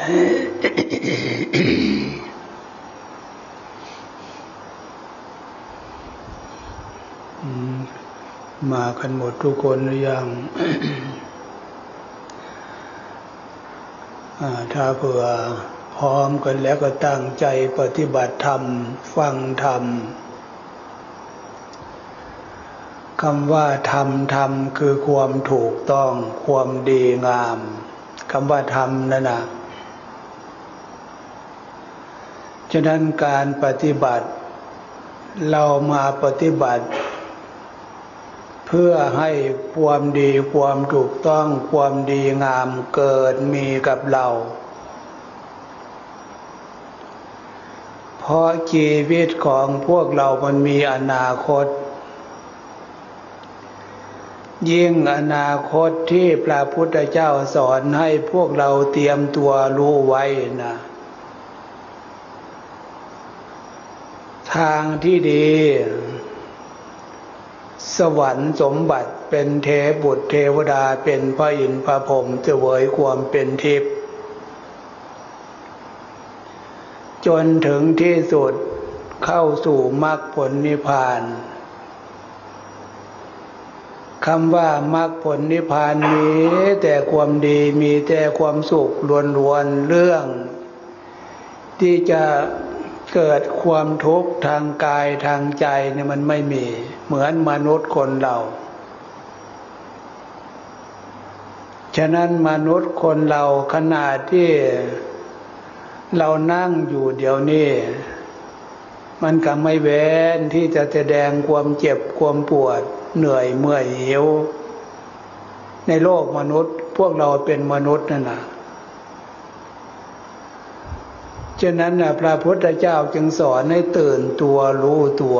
มากันหมดทุกคนหรือยังถ้าเผื่อพร้อมกันแล้วก็ตั้งใจปฏิบัติธรรม ฟังธรรมคำว่าธรรมธรรมคือความถูกต้อง ความดีงามคำว่าธรรมนั่นนะ ฉะนั้นการปฏิบัติ เรามาปฏิบัติ เพื่อให้ความดีความถูกต้องความดีงามเกิดมีกับเราเพราะชีวิตของพวกเรามันมีอนาคต ยิ่งอนาคตที่พระพุทธเจ้าสอนให้พวกเราเตรียมตัวรู้ไว้นะ ทางที่ดี สวรรค์สมบัติเป็นเทบุตรเทวดาเป็นพระอินทร์พระพรหมเจวยความเป็นทิพย์จนถึงที่สุดเข้าสู่มรรคผลนิพพานคำว่ามรรคผลนิพพานมีแต่ความดีมีแต่ความสุขล้วนๆเรื่อง ที่จะ เกิดความทุกข์ทางกายทางใจเนี่ยมันไม่มี เหมือนมนุษย์คนเรา ฉะนั้นมนุษย์คนเราขนาดที่เรานั่งอยู่เดี๋ยวนี้ มันก็ไม่เว้นที่จะแสดงความเจ็บความปวด เหนื่อยเมื่อยหิวในโลกมนุษย์ พวกเราเป็นมนุษย์นั่นนะ ฉะนั้นนะพระพุทธเจ้าจึงสอนให้ตื่นตัวรู้ตัว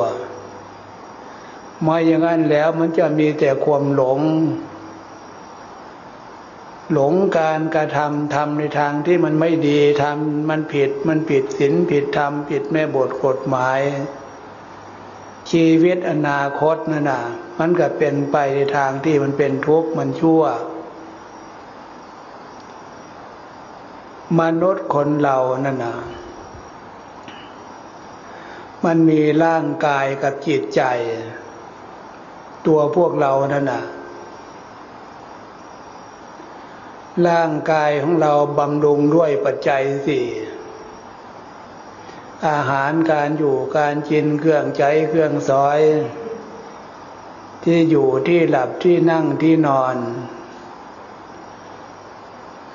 มาอย่างนั้นแล้วมันจะมีแต่ความหลง หลงการกระทำทำในทางที่มันไม่ดีทำมันผิดมันผิดศีลผิดธรรมผิดแม่บทกฎหมาย ชีวิตอนาคตนั่นน่ะ มันก็เป็นไปในทางที่มันเป็นทุกข์มันชั่ว มนุษย์คนเรานั่นนะมันมีร่างกายกับจิตใจ ตัวพวกเรานั่นนะร่างกายของเราบำรุงด้วยปัจจัยสี่อาหารการอยู่การกินเครื่องใจเครื่องซอย ที่อยู่ที่หลับที่นั่งที่นอน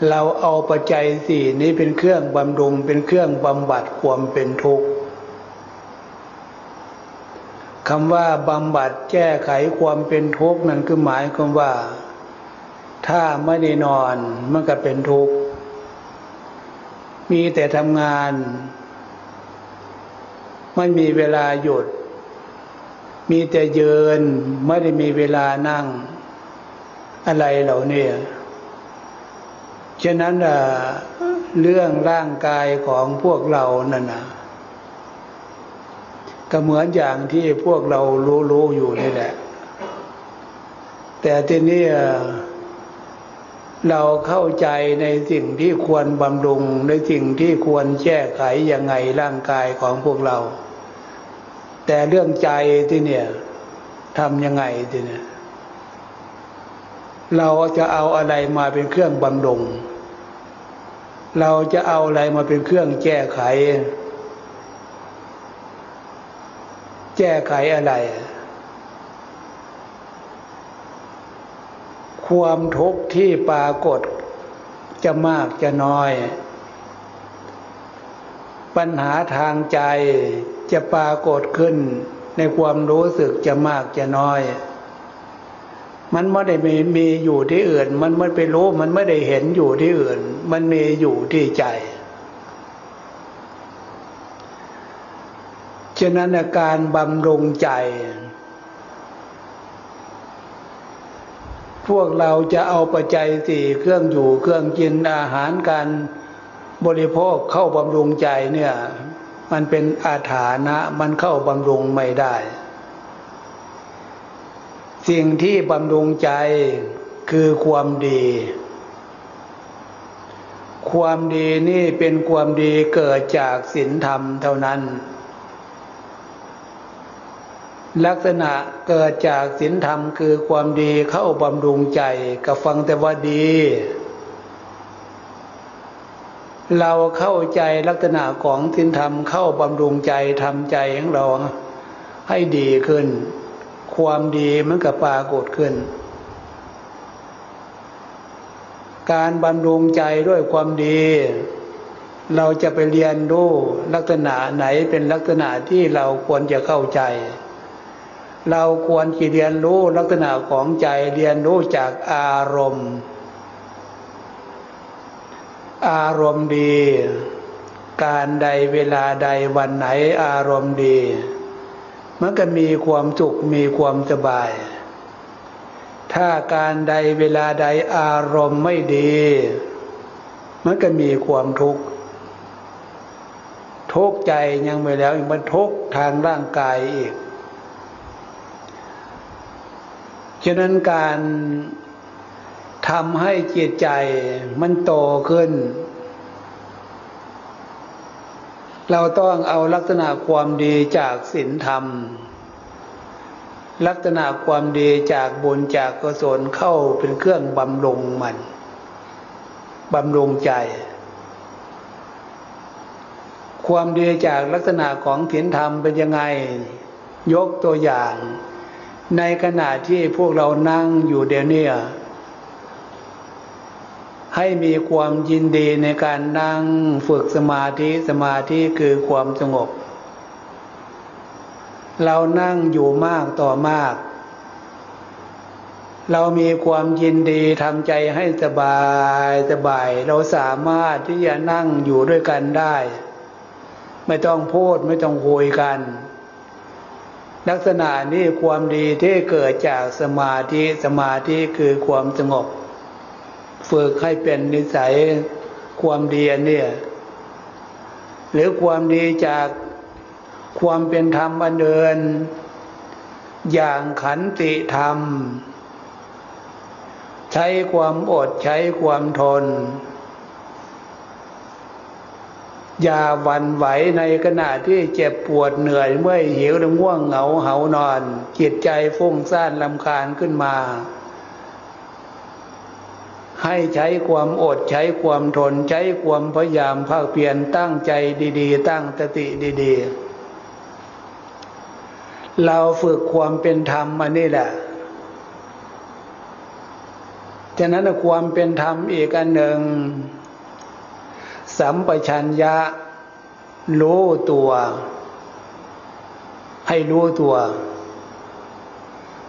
เราเอาปัจจัยสี่นี้เป็นเครื่องบำรุงเป็นเครื่องบำบัดความเป็นทุกข์คำว่าบำบัดแก้ไขความเป็นทุกข์นั่นคือหมายความว่า ถ้าไม่ได้นอนมันก็เป็นทุกข์มีแต่ทำงาน ไม่มีเวลาหยุด มีแต่เยินไม่ได้มีเวลานั่ง อะไรเหล่านี้ ฉะนั้นเรื่องร่างกายของพวกเรานั่นนะก็เหมือนอย่างที่พวกเรารู้ๆอยู่นี่แหละ แต่ทีนี้เราเข้าใจในสิ่งที่ควรบำรุง ในสิ่งที่ควรแก้ไขยังไงร่างกายของพวกเรา แต่เรื่องใจที่เนี่ยทำยังไงที่เนี่ยเราจะเอาอะไรมาเป็นเครื่องบำรุง เราจะเอาอะไรมาเป็นเครื่องแก้ไข แก้ไขอะไร ความทุกข์ที่ปรากฏจะมากจะน้อย ปัญหาทางใจจะปรากฏขึ้นในความรู้สึกจะมากจะน้อย มันไม่ได้มีมีอยู่ที่อื่น มันไม่ไปรู้ มันไม่ได้เห็นอยู่ที่อื่น มันมีอยู่ที่ใจ ฉะนั้นการบำรุงใจ พวกเราจะเอาปัจจัยสี่เครื่องอยู่เครื่องกินอาหารการบริโภคเข้าบำรุงใจเนี่ย มันเป็นอาถานะ มันเข้าบำรุงไม่ได้ สิ่งที่บำรุงใจคือความดี ความดีนี่เป็นความดีเกิดจากศีลธรรมเท่านั้น ลักษณะเกิดจากศีลธรรมคือความดีเข้าบำรุงใจกับฟังแต่ว่าดี เราเข้าใจลักษณะของศีลธรรมเข้าบำรุงใจทำใจของเราให้ดีขึ้น ความดีมันก็ปรากฏขึ้น การบำรุงใจด้วยความดี เราจะไปเรียนรู้ลักษณะไหนเป็นลักษณะที่เราควรจะเข้าใจ เราควรจะเรียนรู้ลักษณะของใจเรียนรู้จากอารมณ์ อารมณ์ดี การใดเวลาใดวันไหนอารมณ์ดี มันก็มีความสุขมีความสบาย ถ้าการใดเวลาใดอารมณ์ไม่ดี มันก็มีความทุกข์ทุกข์ใจยังไม่แล้วมันทุกข์ทางร่างกายอีกฉะนั้นการทำให้จิตใจมันโตขึ้น เราต้องเอาลักษณะความดีจากศีลธรรม ลักษณะความดีจากบุญจากกุศลเข้าเป็นเครื่องบำรุงมันบำรุงใจ ความดีจากลักษณะของศีลธรรมเป็นยังไง ยกตัวอย่าง ในขณะที่พวกเรานั่งอยู่เดี๋ยวนี้ ให้มีความยินดีในการนั่งฝึกสมาธิสมาธิคือความสงบ เรานั่งอยู่มากต่อมาก เรามีความยินดีทำใจให้สบายสบาย เราสามารถที่จะนั่งอยู่ด้วยกันได้ ไม่ต้องพูดไม่ต้องคุยกัน ลักษณะนี้ความดีที่เกิดจากสมาธิสมาธิคือความสงบ ฝึกให้เป็นนิสัยความดีอันนี้หรือความดีจากความเป็นธรรมอันเดิน อย่างขันติธรรม ใช้ความอดใช้ความทน อย่าวันไหวในขณะที่เจ็บปวดเหนื่อยเมื่อยหิวหรือง่วงเหงาเหานอนจิตใจฟุ้งซ่านลำคาญขึ้นมา ให้ใช้ความอดใช้ความทนใช้ความพยายามภาคเพียรตั้งใจดีๆ ตั้งสติดีๆ เราฝึกความเป็นธรรมมานี่แหละฉะนั้นความเป็นธรรมอีกอันหนึ่ง สัมปชัญญะ รู้ตัว ให้รู้ตัว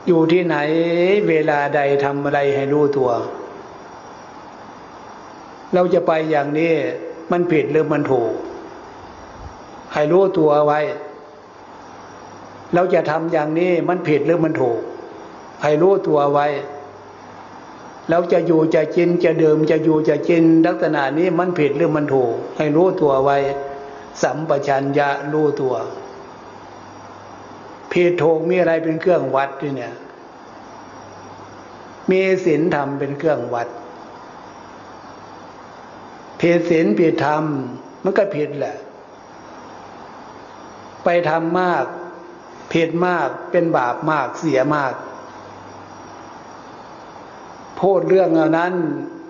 อยู่ที่ไหนเวลาใดทำอะไรให้รู้ตัว เราจะไปอย่างนี้มันผิดหรือมันถูก ให้รู้ตัวไว้ เราจะทำอย่างนี้มันผิดหรือมันถูก ให้รู้ตัวไว้ เราจะอยู่จะกินจะดื่มจะอยู่จะกินลักษณะนี้มันผิดหรือมันถูก ให้รู้ตัวไว้ สัมปชัญญะรู้ตัวผิดถูกมีอะไรเป็นเครื่องวัดที่เนี่ย มีศีลธรรมเป็นเครื่องวัด ผิดศีลผิดธรรม มันก็ผิดแหละ ไปทำมาก ผิดมากเป็นบาปมากเสียมาก พูดเรื่องเหล่านั้น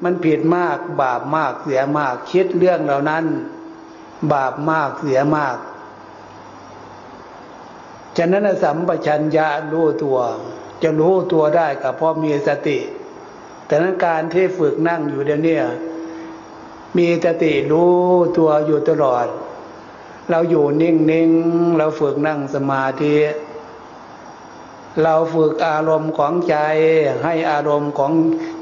มันผิดมากบาปมากเสียมาก คิดเรื่องเหล่านั้น บาปมากเสียมากฉะนั้นสัมปชัญญะรู้ตัว จะรู้ตัวได้กับพอมีสติ แต่นั้นการที่ฝึกนั่งอยู่เดี๋ยวนี้ มีสติรู้ตัวอยู่ตลอด เราอยู่นิ่งๆ เราฝึกนั่งสมาธิ เราฝึกอารมณ์ของใจ ให้อารมณ์ของ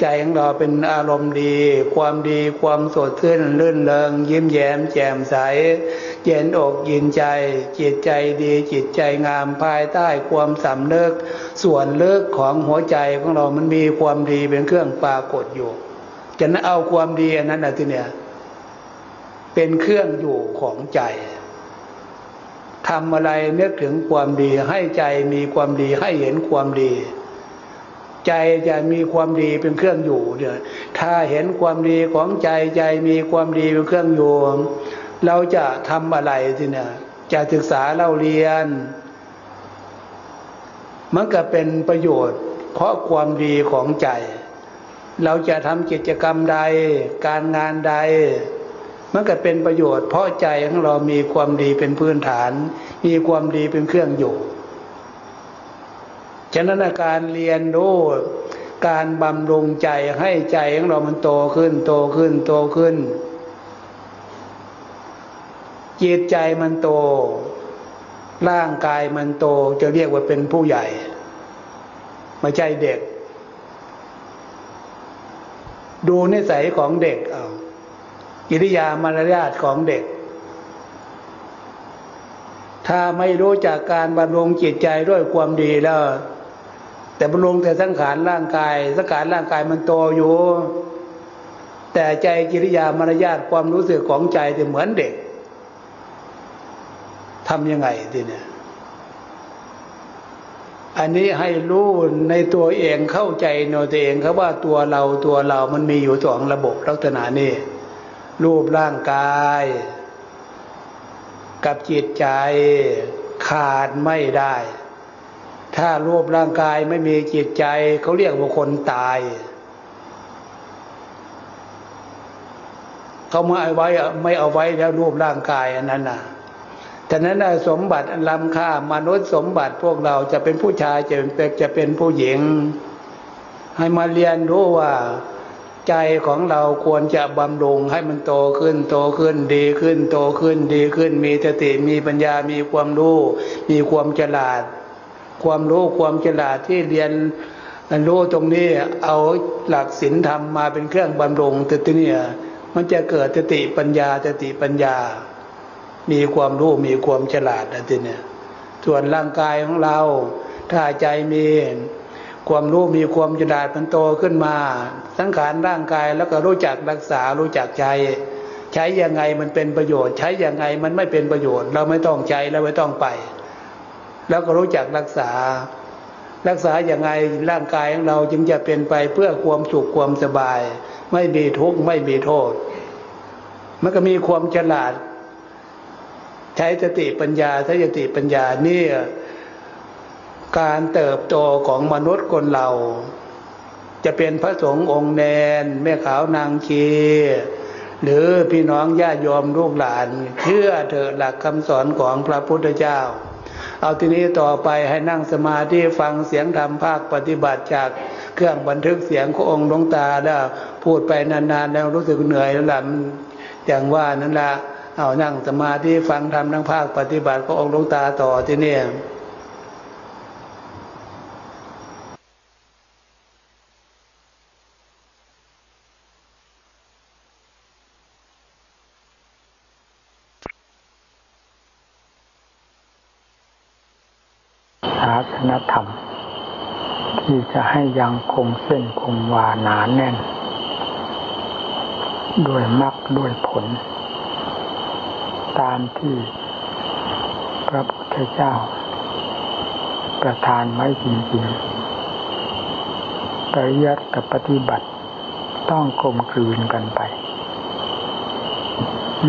ใจของเราเป็นอารมณ์ดี ความดีความสดชื่นลื่นเริงยิ้มแย้มแจ่มใส เย็นอกเยินใจ จิตใจดีจิตใจงามภายใต้ความสำนึกส่วนเลิกของหัวใจของเรามันมีความดีเป็นเครื่องปรากฏอยู่ จะนั้นเอาความดีอันนั้นนะทีเนี้ยเป็นเครื่องอยู่ของใจทำอะไรนึกถึงความดีให้ใจมีความดีให้เห็นความดี ใจจะมีความดีเป็นเครื่องอยู่เนี่ยถ้าเห็นความดีของใจใจมีความดีเป็นเครื่องอยู่เราจะทำอะไรทีเนี่ยจะศึกษาเล่าเรียน มันก็เป็นประโยชน์ เพราะความดีของใจ เราจะทำกิจกรรมใด การงานใด มันก็เป็นประโยชน์ เพราะใจของเรามีความดีเป็นพื้นฐาน มีความดีเป็นเครื่องอยู่ ฉะนั้นการเรียนรู้การบำรุงใจให้ใจของเรามันโตขึ้น โตขึ้น โตขึ้น จิตใจมันโต ร่างกายมันโต จะเรียกว่าเป็นผู้ใหญ่ ไม่ใช่เด็ก ดูนิสัยของเด็กเอากิริยามารยาทของเด็ก ถ้าไม่รู้จากการบำรุงจิตใจด้วยความดีแล้ว แต่บำรุงแต่สังขารร่างกาย สังขารร่างกายมันโตอยู่ แต่ใจกิริยามารยาทความรู้สึกของใจจะเหมือนเด็กทำยังไงทีเนี่ย อันนี้ให้รู้ในตัวเองเข้าใจในตัวเองครับว่าตัวเราตัวเรามันมีอยู่สองระบบลักษณะนี้รูปร่างกาย กับจิตใจขาดไม่ได้ ถ้ารูปร่างกายไม่มีจิตใจเขาเรียกว่าคนตายเขาไม่เอาไว้ไม่เอาไว้แล้วรูปร่างกายอันนั้นน่ะ แต่นั้นสมบัติอันล้ำค่ามนุษย์สมบัติพวกเราจะเป็นผู้ชายจะเป็นจะเป็นผู้หญิง ให้มาเรียนรู้ว่าใจของเราควรจะบำรุงให้มันโตขึ้น โตขึ้นดีขึ้น โตขึ้นดีขึ้น มีสติมีปัญญามีความรู้ มีความฉลาด ความรู้ความฉลาดที่เรียนรู้ตรงนี้เอาหลักศีลธรรมมาเป็นเครื่องบำรุงต่ที่นี่มันจะเกิดสติปัญญาสติปัญญา มีความรู้มีความฉลาดนะทีเนี่ยส่วนร่างกายของเรา ถ้าใจมีความรู้มีความฉลาดมันโตขึ้นมา สังขารร่างกายแล้วก็รู้จักรักษารู้จักใจ ใช้ยังไงมันเป็นประโยชน์ ใช้ยังไงมันไม่เป็นประโยชน์ เราไม่ต้องใจเราไม่ต้องไป แล้วก็รู้จักรักษา รักษาอย่างไงร่างกายของเราจึงจะเป็นไปเพื่อความสุขความสบาย ไม่มีทุกข์ไม่มีโทษ มันก็มีความฉลาด ใช้สติปัญญาใช้สติปัญญานี่การเติบโตของมนุษย์คนเรา จะเป็นพระสงฆ์องค์แนน แม่ขาวนางคีหรือพี่น้องญาติโยมลูกหลาน เชื่อเถอะหลักคำสอนของพระพุทธเจ้า เอาทีนี้ต่อไปให้นั่งสมาธิฟังเสียงธรรมภาคปฏิบัติจากเครื่องบันทึกเสียงขององค์หลวงตาแล้วพูดไปนานๆแล้วรู้สึกเหนื่อยแล้วล่ะอย่างว่านั่นละ เอานั่งสมาธิฟังธรรมทั้งภาคปฏิบัติขอองค์ลงตาต่อที่นี่นธรรม ที่จะให้ยังคงเส้นคงวาหนาแน่น ด้วยมรรคด้วยผล ตามที่พระพุทธเจ้า ประทานไว้จริงๆปริยัติกับปฏิบัติต้องกลมกลืนกันไป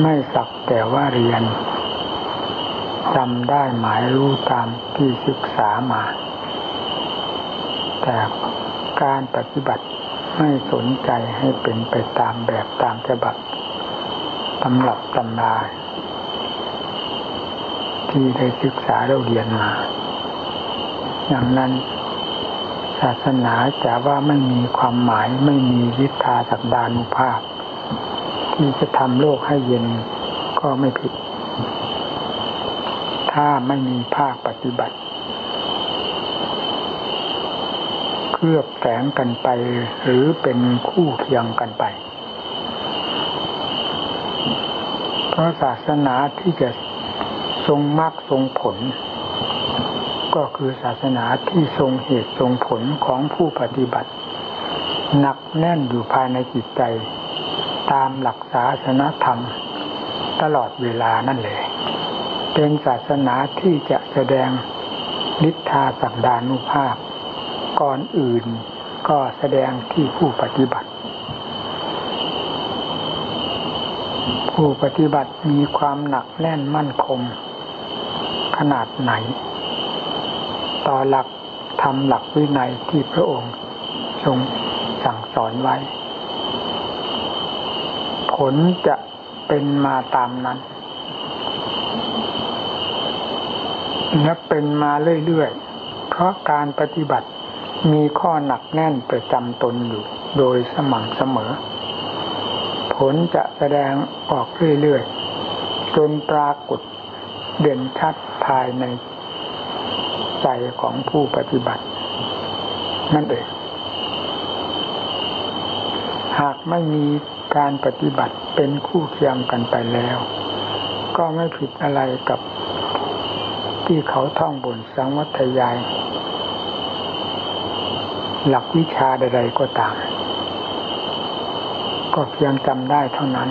ไม่สักแต่ว่าเรียนจำได้หมายรู้ตามที่ศึกษามา แต่การปฏิบัติไม่สนใจให้เป็นไปตามแบบตามฉบับตำรับตำรา ที่ได้ศึกษาเราเรียนมาอย่างนั้น ศาสนาจะว่าไม่มีความหมายไม่มีวิทาสักดานุภาพ ที่จะทำโลกให้เย็นก็ไม่ผิด ถ้าไม่มีภาคปฏิบัติเคลือบแฝงกันไปหรือเป็นคู่เคียงกันไป เพราะศาสนาที่จะ ทรงมรรคทรงผล ก็คือศาสนาที่ทรงเหตุทรงผลของผู้ปฏิบัติ หนักแน่นอยู่ภายในจิตใจ ตามหลักศาสนธรรม ตลอดเวลานั่นเลยเป็นศาสนาที่จะแสดงนิทาสักดานุภาพ ก่อนอื่นก็แสดงที่ผู้ปฏิบัติ ผู้ปฏิบัติมีความหนักแน่นมั่นคง ขนาดไหน ต่อหลักทำหลักวินัยที่พระองค์ทรงสั่งสอนไว้ ผลจะเป็นมาตามนั้น และเป็นมาเรื่อยๆ เพราะการปฏิบัติมีข้อหนักแน่นประจำตนอยู่โดยสม่ำเสมอ ผลจะแสดงออกเรื่อยๆ จนปรากฏเด่นชัด ภายในใจของผู้ปฏิบัติ นั่นเองหากไม่มีการปฏิบัติเป็นคู่เคียงกันไปแล้ว ก็ไม่ผิดอะไรกับที่เขาท่องบนสังวัตยาย หลักวิชาใดๆก็ตามก็เพียงจำได้เท่านั้น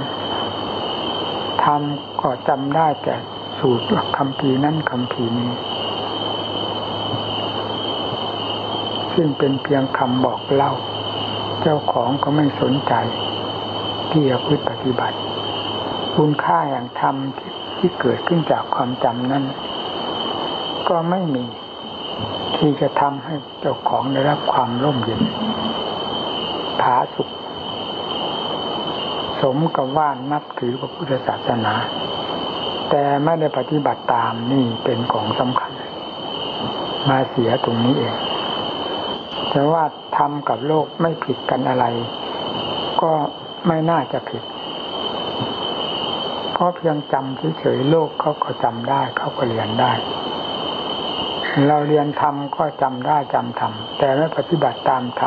ทำก็จำได้แต่ สูตรคำพีนั้นคำพีนี้ ซึ่งเป็นเพียงคำบอกเล่า เจ้าของก็ไม่สนใจ ที่จะพึ่ปฏิบัติ คุณค่าอย่างธรรมที่เกิดขึ้นจากความจำนั้น ก็ไม่มี ที่จะทำให้เจ้าของได้รับความร่มเย็นผาสุข สมกับว่านับถือพระพุทธศาสนา แต่ไม่ได้ปฏิบัติตามนี่เป็นของสำคัญ มาเสียตรงนี้เองแต่ว่าทำกับโลกไม่ผิดกันอะไร ก็ไม่น่าจะผิดเพราะเพียงจำเฉยๆโลกเขาก็จำได้เขาก็เรียนได้ เราเรียนทำก็จำได้จำทำแต่ไม่ปฏิบัติตามท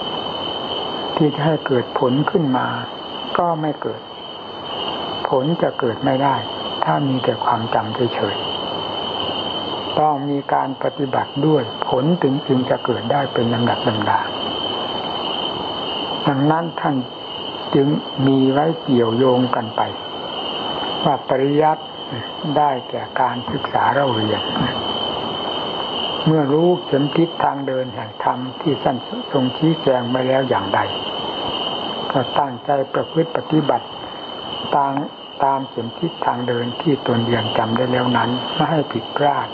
ำที่จะให้เกิดผลขึ้นมา ก็ไม่เกิด ผลจะเกิดไม่ได้ ถ้ามีแต่ความจำเฉยๆต้องมีการปฏิบัติด้วยผลถึงจึงจะเกิดได้เป็นลำดับลำดาดังนั้นท่านจึงมีไว้เกี่ยวโยงกันไป ว่าปริยัติได้แก่การศึกษาเราเรียน เมื่อรู้เข็มทิศทางเดินแห่งธรรมที่สั้นทรงชี้แจงไปแล้วอย่างใด ก็ตั้งใจประพฤติปฏิบัติตาม ตามเข็มทิศทางเดินที่ตนเรียนจำได้แล้วนั้นไม่ให้ผิดพลาด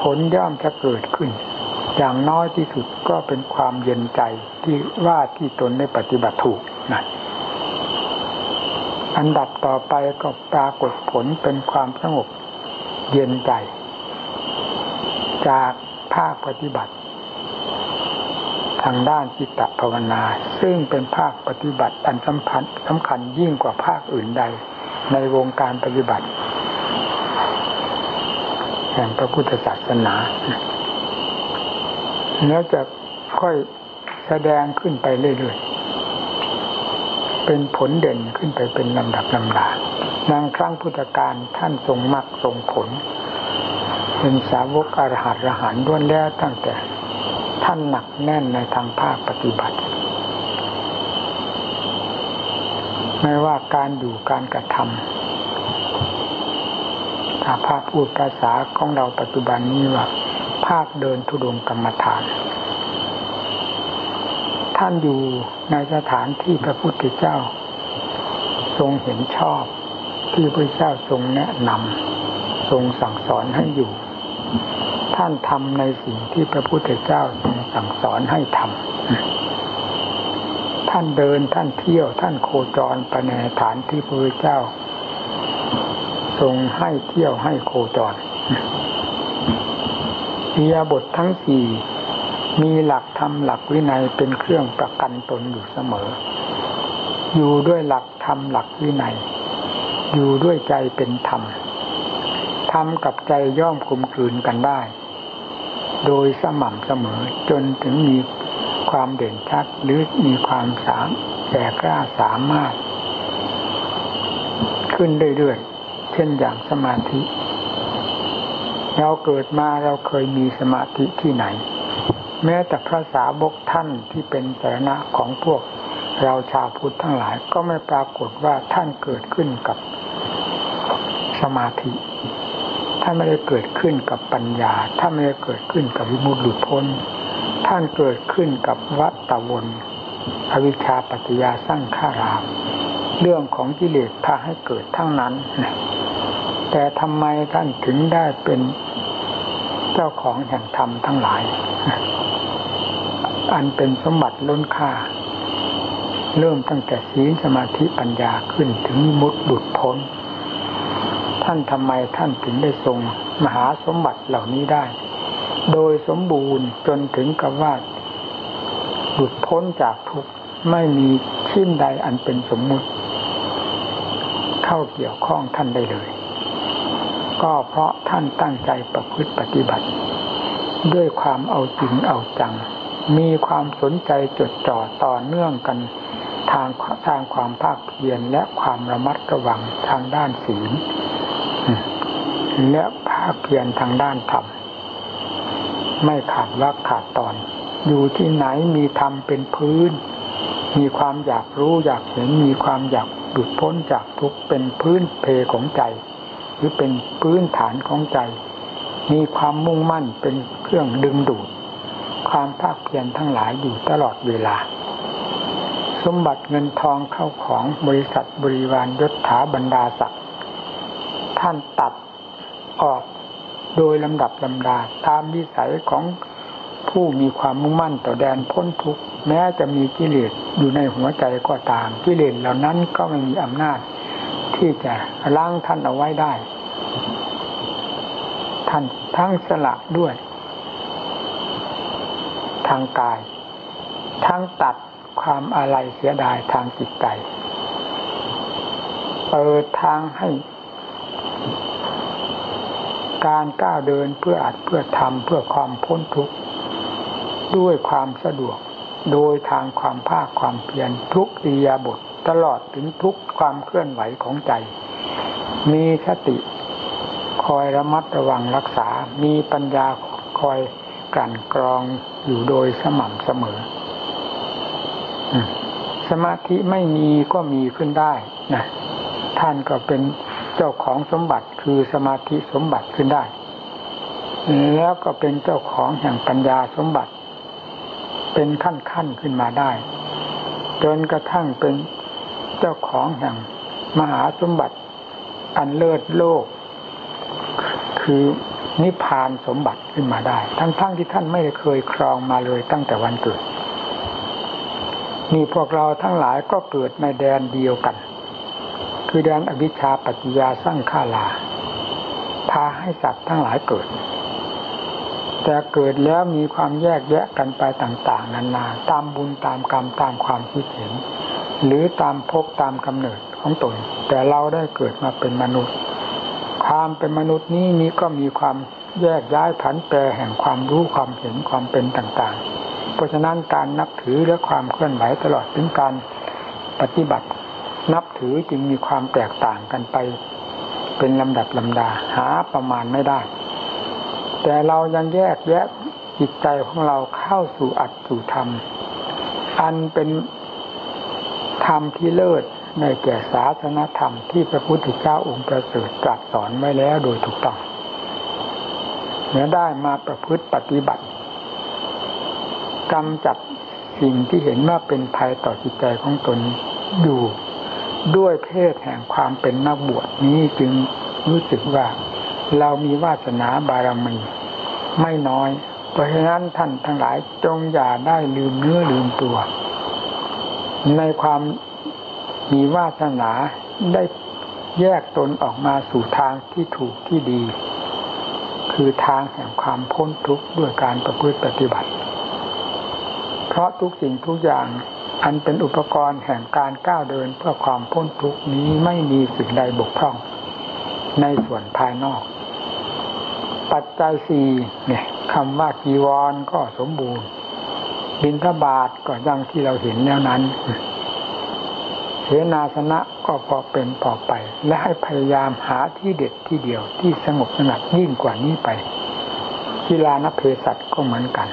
ผลย่อมจะเกิดขึ้น อย่างน้อยที่สุดก็เป็นความเย็นใจที่ว่าที่ตนได้ปฏิบัติถูกนะอันดับต่อไปก็ปรากฏผลเป็นความสงบเย็นใจ จากภาคปฏิบัติ ทางด้านจิตตภาวนา ซึ่งเป็นภาคปฏิบัติอันสำคัญสำคัญยิ่งกว่าภาคอื่นใด ในวงการปฏิบัติ แห่งพระพุทธศาสนาแล้วจะค่อยแสดงขึ้นไปเรื่อยๆ เป็นผลเด่นขึ้นไปเป็นลำดับลำดานางครั้งพุทธการท่านทรงมรรคทรงผล เป็นสาวกอรหัตรหันด้วนแล้วตั้งแต่ ท่านหนักแน่นในทางภาคปฏิบัติ ไม่ว่าการอยู่การกระทำถ้าภาคพูดภาษาของเราปัจจุบันนี้ว่า ภาคเดินทุดงกรรมฐาน ท่านอยู่ในสถานที่พระพุทธเจ้า ทรงเห็นชอบที่พระเจ้าทรงแนะนำทรงสั่งสอนให้อยู่ ท่านทำในสิ่งที่พระพุทธเจ้าทรง สั่งสอนให้ทำท่านเดินท่านเที่ยวท่านโคจรไปในฐานที่พระเจ้า ทรงให้เที่ยวให้โคจรมียบททั้งสี่มีหลักธรรมหลักวินัยเป็นเครื่องประกันตนอยู่เสมอ อยู่ด้วยหลักธรรมหลักวินัย อยู่ด้วยใจเป็นธรรมธรรมกับใจย่อมคุมคืนกันได้ โดยสม่ำเสมอจนถึงมีความเด่นชัดหรือมีความสามแก่กล้าสามารถ ขึ้นเรื่อยๆเช่นอย่างสมาธิ เราเกิดมาเราเคยมีสมาธิที่ไหน แม้แต่พระสาวกท่านที่เป็นสาระของพวกเราชาวพุทธทั้งหลายก็ไม่ปรากฏว่าท่านเกิดขึ้นกับสมาธิ ถ้านไม่ได้เกิดขึ้นกับปัญญาถ้านไม่ได้เกิดขึ้นกับวิมุตติหลุดพ้นทท่านเกิดขึ้นกับวัตตะวนอวิชชาปัจจยาสร้างข้าราม เรื่องของกิเลสพาให้เกิดทั้งนั้น แต่ทำไมท่านถึงได้เป็นเจ้าของแห่งธรรมทั้งหลาย อันเป็นสมบัติล้นค่า เริ่มตั้งแต่ศีลสมาธิปัญญาขึ้นถึงมุดดุดพ้น ท่านทำไมท่านถึงได้ทรงมหาสมบัติเหล่านี้ได้ โดยสมบูรณ์จนถึงกับว่าหลุดพ้นจากทุกข์ไม่มีชิ้นใดอันเป็นสมมุติ เข้าเกี่ยวข้องท่านได้เลย ก็เพราะท่านตั้งใจประพฤติปฏิบัติ ด้วยความเอาจริงเอาจัง มีความสนใจจดจ่อต่อเนื่องกันทางทางความภาคเพียรและความระมัดระวังทางด้านศีล และภาคเพียรทางด้านธรรมไม่ขาดวักขาดตอน อยู่ที่ไหนมีธรรมเป็นพื้น มีความอยากรู้อยากเห็นมีความอยากหลุดพ้นจากทุกเป็นพื้นเพของใจ หรือเป็นพื้นฐานของใจ มีความมุ่งมั่นเป็นเครื่องดึงดูด ความภาคเพียรทั้งหลายอยู่ตลอดเวลา สมบัติเงินทองเข้าของบริษัทบริวารยศถาบรรดาศักดิ์ท่านตัด ออกโดยลำดับลำดาตามวิสัยของผู้มีความมุ่งมั่นต่อแดนพ้นทุกข์แม้จะมีกิเลสอยู่ในหัวใจก็ตามกิเลสเหล่านั้นก็ไม่มีอำนาจ ที่จะล้างท่านเอาไว้ได้ ท่านทั้งสละด้วย ทางกาย ทั้งตัดความอะไรเสียดายทางจิตใจเปิดทางให้ การก้าวเดินเพื่ออัดเพื่อทำเพื่อความพ้นทุกข์ด้วยความสะดวกโดยทางความภาคความเพียรทุกอิยาบทตลอดถึงทุกความเคลื่อนไหวของใจ มีสติคอยระมัดระวังรักษา มีปัญญาคอยกลั่นกรองอยู่โดยสม่ำเสมอ สมาธิไม่มีก็มีขึ้นได้นะท่านก็เป็น เจ้าของสมบัติคือสมาธิสมบัติขึ้นได้ แล้วก็เป็นเจ้าของแห่งปัญญาสมบัติ เป็นขั้นขั้นขึ้นมาได้ จนกระทั่งเป็นเจ้าของแห่งมหาสมบัติ อันเลิศโลก คือนิพพานสมบัติขึ้นมาได้ ทั้งๆทที่ท่านไม่เคยครองมาเลยตั้งแต่วันเกิดนี่พวกเราทั้งหลายก็เกิดในแดนเดียวกัน คือแดนอวิชชาปัจจยาสร้างข้าลา พาให้สัตว์ทั้งหลายเกิด แต่เกิดแล้วมีความแยกแยะกันไปต่างๆ นานาตามบุญตามกรรมตามความคิดเห็น หรือตามภพตามกำเนิดของตน แต่เราได้เกิดมาเป็นมนุษย์ ความเป็นมนุษย์นี้นี้ก็มีความแยกย้ายผันแปรแห่งความรู้ความเห็นความเป็นต่างๆ เพราะฉะนั้นการนับถือและความเคลื่อนไหวตลอดถึงการปฏิบัติ นับถือจึงมีความแตกต่างกันไป เป็นลำดับลำดาหาประมาณไม่ได้ แต่เรายังแยกแยะจิตใจของเราเข้าสู่อัตสู่ธรรม อันเป็นธรรมที่เลิศในแก่ศาสนธรรมที่พระพุทธเจ้าองค์ประเสริฐตรัสสอนไว้แล้วโดยถูกต้องเมื่อได้มาประพฤติปฏิบัติกำจัดสิ่งที่เห็นว่าเป็นภัยต่อจิตใจของตนอยู่ ด้วยเพศแห่งความเป็นนักบวชนี้จึงรู้สึกว่า เรามีวาสนาบารมี ไม่น้อย เพราะฉะนั้นท่านทั้งหลายจงอย่าได้ลืมเนื้อลืมตัว ในความมีวาสนาได้แยกตนออกมาสู่ทางที่ถูกที่ดี คือทางแห่งความพ้นทุกข์ด้วยการประพฤติปฏิบัติ เพราะทุกสิ่งทุกอย่าง อันเป็นอุปกรณ์แห่งการก้าวเดินเพื่อความพ้นทุกนี้ไม่มีสิ่งใดบกพร่อง ในส่วนภายนอก ปัจจัยสี่เนี่ยคำว่ากีวรก็สมบูรณ์ บินทบาทก็ยังที่เราเห็นแล้วนั้นเสนาสนะก็พอเป็นพอไป และให้พยายามหาที่เด็ดที่เดียวที่สงบสงัดยิ่งกว่านี้ไปกีฬานเพศัตก็เหมือนกัน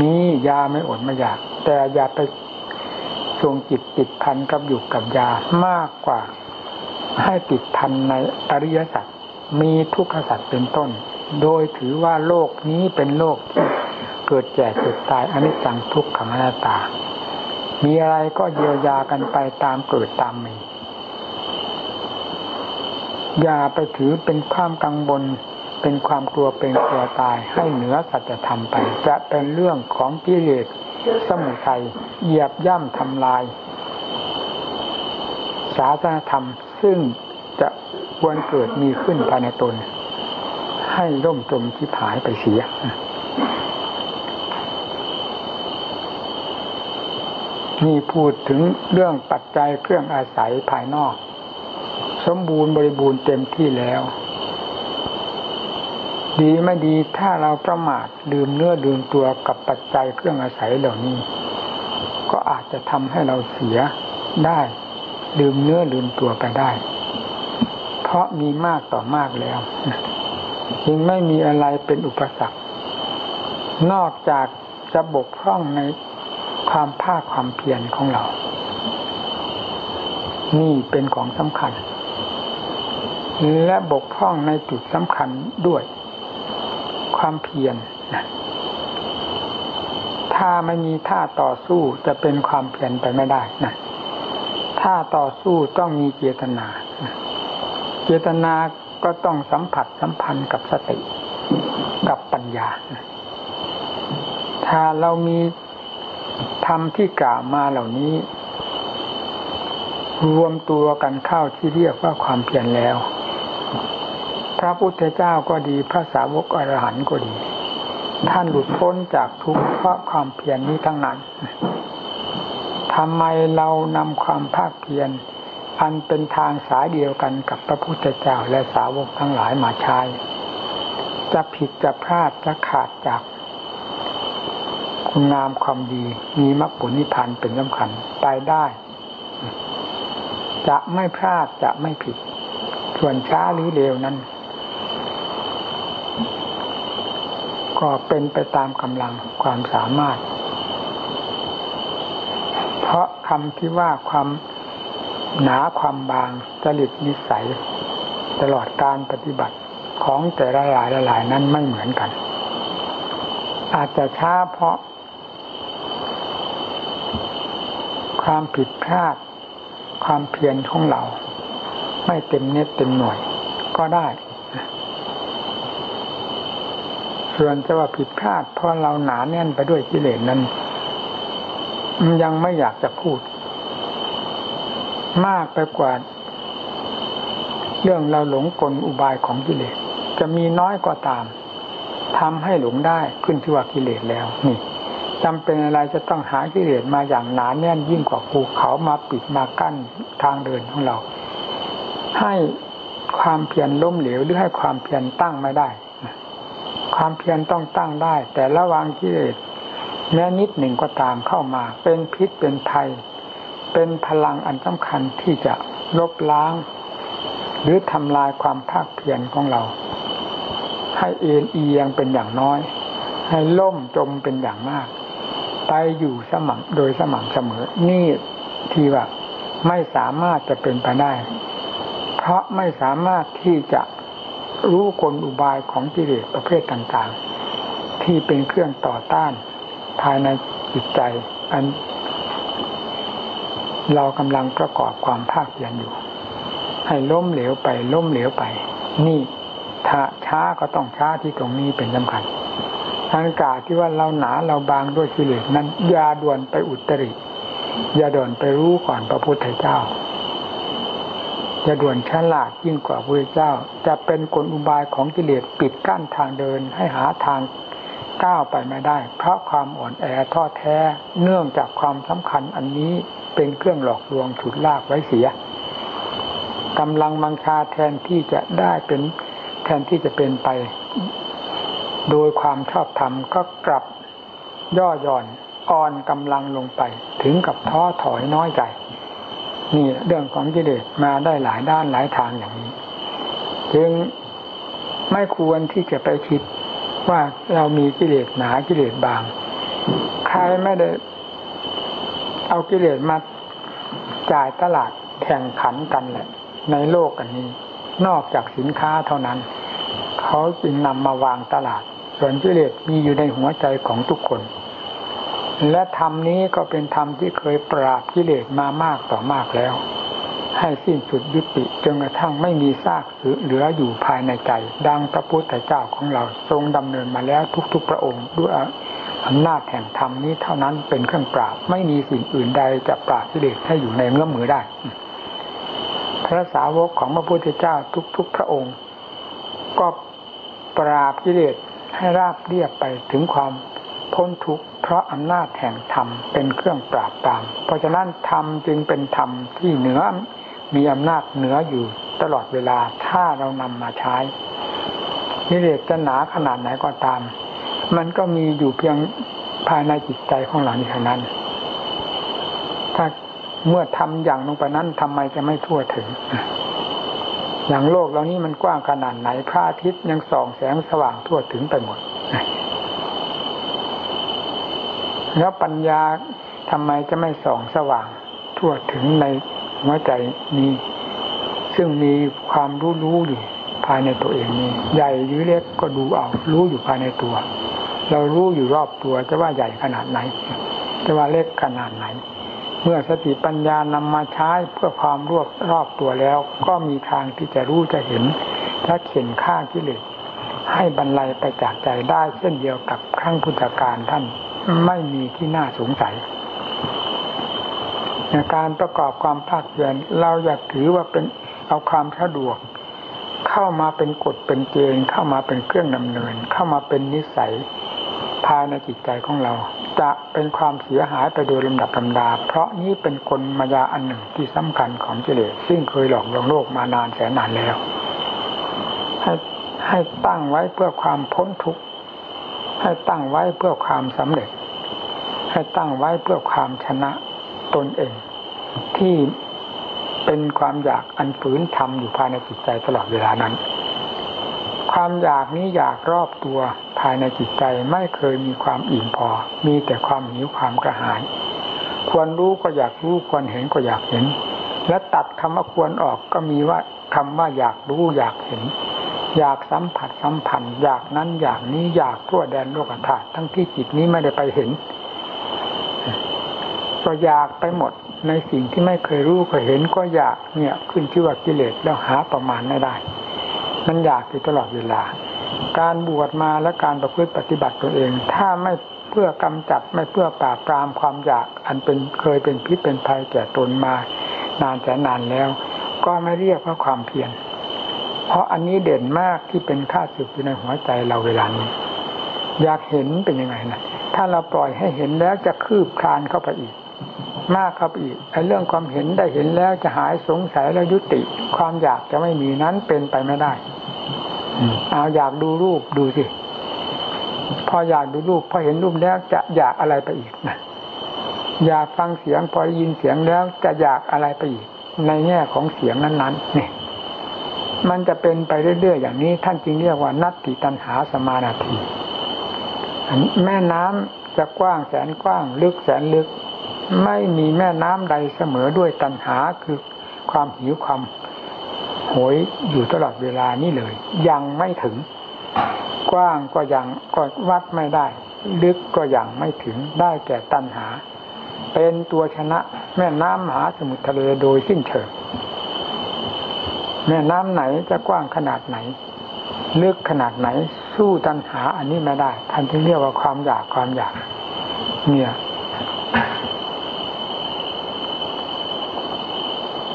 มียาไม่อดไม่อยาก แต่อย่าไป ทรงจิตติดพันกับอยู่กับยามากกว่า ให้ติดพันในอริยสัจมีทุกขสัจเป็นต้น โดยถือว่าโลกนี้เป็นโลกที่เกิดแก่เกิดตายอนิจจังทุกขังอนัตตา มีอะไรก็เยียวยากันไปตามเกิดตามมี อย่าไปถือเป็นความกังวลเป็นความกลัวเป็นกลัวตายให้เหนือสัจธรรมไป จะเป็นเรื่องของกิเลส สมุทัยเหยียบย่ำทำลาย ศาสนธรรมซึ่งจะควรเกิดมีขึ้นภายในตน ให้ร่มจมที่ผายไปเสียนี่พูดถึงเรื่องปัจจัยเครื่องอาศัยภายนอก สมบูรณ์บริบูรณ์เต็มที่แล้ว ดีไม่ดีถ้าเราประมาทลืมเนื้อลืมตัวกับปัจจัยเครื่องอาศัยเหล่านี้ ก็อาจจะทำให้เราเสียได้ลืมเนื้อลืมตัวไปได้ เพราะมีมากต่อมากแล้วจึงไม่มีอะไรเป็นอุปสรรค นอกจากจะบกพร่องในความภาคความเพียรของเรา นี่เป็นของสำคัญ และบกพร่องในจุดสำคัญด้วย ความเพียรถ้าไม่มีท่าต่อสู้จะเป็นความเพียรไปไม่ได้นะถ้าต่อสู้ต้องมีเจตนา เจตนาก็ต้องสัมผัสสัมพันธ์กับสติ กับปัญญา ถ้าเรามีธรรมที่กล่าวมาเหล่านี้ รวมตัวกันเข้าที่เรียกว่าความเพียรแล้ว พระพุทธเจ้าก็ดีพระสาวกอรหันต์ก็ดี ท่านหลุดพ้นจากทุกข์เพราะความเพียรนนี้ทั้งนั้นทำไมเรานำความภาคเพียรอันเป็นทางสายเดียวกันกับพระพุทธเจ้าและสาวกทั้งหลายมาใช้จะผิดจะพลาดจะขาดจาก คุณงามความดีมีมรรคผลนิพพานเป็นสำคัญไปได้ จะไม่พลาดจะไม่ผิด ส่วนช้าหรือเร็วนั้น ก็เป็นไปตามกำลังความสามารถ เพราะคำที่ว่าความหนาความบางจริตนิสัย ตลอดการปฏิบัติของแต่ละหลายละหลายนั้นไม่เหมือนกัน อาจจะช้าเพราะ ความผิดพลาด ความเพียรของเรา ไม่เต็มเน็ตเต็มหน่วยก็ได้ ส่วนจะว่าผิดพลาดเพราะเราหนาแน่นไปด้วยกิเลสนั้น ยังไม่อยากจะพูด มากไปกว่า เรื่องเราหลงกลอุบายของกิเลส จะมีน้อยก็าตามทำให้หลงได้ขึ้นที่ว่ากิเลสแล้วนี่จำเป็นอะไรจะต้องหากิเลสมาอย่างหนาแน่นยิ่งกว่าภูเขามาปิดมากั้นทางเดินของเรา ให้ความเพียรล้มเหลวหรือให้ความเพียรตั้งไม่ได้ ความเพียรต้องตั้งได้ แต่ระวังกิเลสแม้นิดหนึ่งก็ตามเข้ามา เป็นพิษเป็นภัย เป็นพลังอันสำคัญที่จะลบล้าง หรือทำลายความภาคเพียรของเรา ให้เอ็นเอียงเป็นอย่างน้อย ให้ล่มจมเป็นอย่างมากไปอยู่สม่ำโดยสม่ำเสมอ นี่ที่ว่าไม่สามารถจะเป็นไปได้ เพราะไม่สามารถที่จะ รู้กลอุบายของกิเลสประเภทต่างๆ ที่เป็นเครื่องต่อต้านภายในจิตใจ อัน เรากำลังประกอบความภาคเพียรอยู่ ให้ล้มเหลวไปล้มเหลวไป นี่ถ้าช้าก็ต้องช้าที่ตรงนี้เป็นสำคัญทางกาที่ว่าเราหนาเราบางด้วยกิเลสนั้นอย่าด่วนไปอุตริอย่าด่วนไปรู้ก่อนพระพุทธเจ้า อย่าด่วนฉลาดยิ่งกว่าพระเจ้า จะเป็นกลอุบายของกิเลสปิดกั้นทางเดินให้หาทางก้าวไปไม่ได้ เพราะความอ่อนแอท้อแท้เนื่องจากความสำคัญอันนี้เป็นเครื่องหลอกลวงฉุดลากไว้เสียกำลังมังชาแทนที่จะได้เป็นแทนที่จะเป็นไป โดยความชอบธรรมก็กลับย่อหย่อนอ่อนกำลังลงไป ถึงกับท้อถอยน้อยใจ นี่เรื่องของกิเลสมาได้หลายด้านหลายทางอย่างนี้ จึงไม่ควรที่จะไปคิดว่าเรามีกิเลสหนากิเลสบาง ใครไม่ได้เอากิเลสมาจ่ายตลาดแข่งขันกันแหละในโลกอันนี้ นอกจากสินค้าเท่านั้น เขาจึงนำมาวางตลาด ส่วนกิเลสมีอยู่ในหัวใจของทุกคน และธรรมนี้ก็เป็นธรรมที่เคยปราบกิเลสมามากต่อมากแล้ว ให้สิ้นสุดยุติจนกระทั่งไม่มีซากเหลืออยู่ภายในใจ ดังพระพุทธเจ้าของเราทรงดำเนินมาแล้วทุกๆพระองค์ด้วยอำนาจแห่งธรรมนี้เท่านั้นเป็นเครื่องปราบ ไม่มีสิ่งอื่นใดจะปราบกิเลสให้อยู่ในเงื้อมมือได้ พระสาวกของพระพุทธเจ้าทุก ๆ พระองค์ ก็ปราบกิเลสให้ราบเรียบไปถึงความ พ้นทุกข์เพราะอำนาจแห่งธรรมเป็นเครื่องปราบตาม เพราะฉะนั้นธรรมจึงเป็นธรรมที่เหนือมีอำนาจเหนืออยู่ตลอดเวลาถ้าเรานำมาใช้กิเลสจะหนาขนาดไหนก็ตาม มันก็มีอยู่เพียงภายในจิตใจของเรานี้เท่านั้น ถ้าเมื่อทำอย่างลงไปนั้นทำไมจะไม่ทั่วถึง อย่างโลกเรานี้มันกว้างขนาดไหนพระอาทิตย์ยังส่องแสงสว่างทั่วถึงไปหมด แล้วปัญญาทำไมจะไม่ส่องสว่างทั่วถึงในหัวใจนี้ ซึ่งมีความรู้รู้อยู่ภายในตัวเองนี้ ใหญ่หรือเล็กก็ดูเอา รู้อยู่ภายในตัว เรารู้อยู่รอบตัวจะว่าใหญ่ขนาดไหน จะว่าเล็กขนาดไหน เมื่อสติปัญญานำมาใช้เพื่อความรวบรอบตัวแล้ว ก็มีทางที่จะรู้จะเห็นถ้าเข็นฆ่ากิเลสให้บรรลัยไปจากใจได้เช่นเดียวกับครั้งพุทธการท่าน ไม่มีที่น่าสงสัยในการประกอบความภาคเพียรเราอยากถือว่าเป็นเอาความสะดวก เข้ามาเป็นกฎเป็นเกณฑ์เข้ามาเป็นเครื่องดำเนิน เข้ามาเป็นนิสัยภายในจิตใจของเรา จะเป็นความเสียหายไปโดยลำดับลำดา เพราะนี้เป็นคนมายาอันหนึ่งที่สำคัญของกิเลสซึ่งเคยหลอกลวงโลกมานานแสนนานแล้ว ให้ให้ตั้งไว้เพื่อความพ้นทุกข์ให้ตั้งไว้เพื่อความสำเร็จ ให้ตั้งไว้เพื่อความชนะตนเอง ที่เป็นความอยากอันฝืนทำอยู่ภายในจิตใจตลอดเวลานั้น ความอยากนี้อยากรอบตัวภายในจิตใจไม่เคยมีความอิ่มพอ มีแต่ความหิวความกระหาย ควรรู้ก็อยากรู้ควรเห็นก็อยากเห็น และตัดคำว่าควรออกก็มีว่าคำว่าอยากรู้อยากเห็น อยากสัมผัสสัมพันธ์ อยากนั้นอยากนี้อยากทั่วแดนโลกธาตุทั้งที่จิตนี้ไม่ได้ไปเห็น ก็อยากไปหมด ในสิ่งที่ไม่เคยรู้เคยเห็นก็อยากเนี่ยขึ้นชื่อว่ากิเลสแล้วหาประมาณไม่ได้ มันอยากอยู่ตลอดเวลา การบวชมาและการประพฤติปฏิบัติตัวเอง ถ้าไม่เพื่อกำจัดไม่เพื่อปราบปรามความอยากอันเป็นเคยเป็นพิษเป็นภัยแก่ตนมา นานแต่นานแล้ว ก็ไม่เรียกว่าความเพียรเพราะอันนี้เด่นมากที่เป็นข้าศึกอยู่ในหัวใจเราเวลานี้อยากเห็นเป็นยังไงนะถ้าเราปล่อยให้เห็นแล้วจะคืบคลานเข้าไปอีก มากเข้าไปอีกไอ้เรื่องความเห็นได้เห็นแล้วจะหายสงสัยแล้วยุติ ความอยากจะไม่มีนั้นเป็นไปไม่ได้เอาอยากดูรูปดูสิพออยากดูรูปพอเห็นรูปแล้วจะอยากอะไรไปอีกนะอยากฟังเสียงพอได้ยินเสียงแล้วจะอยากอะไรไปอีก ในแง่ของเสียงนั้นๆเนี่ยมันจะเป็นไปเรื่อยๆอย่างนี้ ท่านจึงเรียกว่านัตติตันหาสมานาทีแม่น้ำจะกว้างแสนกว้าง ลึกแสนลึก ไม่มีแม่น้ำใดเสมอด้วยตันหาคือความหิวความโหยอยู่ตลอดเวลานี้เลย ยังไม่ถึง กว้างก็ยังก็วัดไม่ได้ ลึกก็ยังไม่ถึงได้แก่ตันหา เป็นตัวชนะแม่น้ำมหาสมุทรทะเลโดยสิ้นเชิงแม่น้ำไหนจะกว้างขนาดไหน ลึกขนาดไหน สู้ตัณหาอันนี้ไม่ได้ท่านจึงเรียกว่าความอยากความอยาก เนี่ย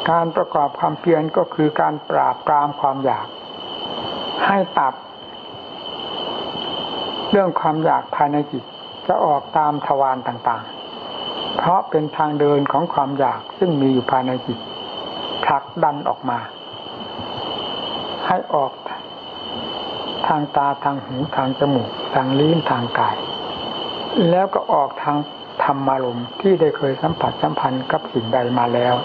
การประกอบความเพียรก็คือการปราบปรามความอยาก ให้ตัดเรื่องความอยากภายในจิตจะออกตามทวารต่างๆ เพราะเป็นทางเดินของความอยากซึ่งมีอยู่ภายในจิตผลักดันออกมา ให้ออกทางตาทางหูทางจมูก ทางลิ้นทางกาย แล้วก็ออกทางธรรมารมที่ได้เคยสัมผัสสัมพันธ์กับสิ่งใดมาแล้ว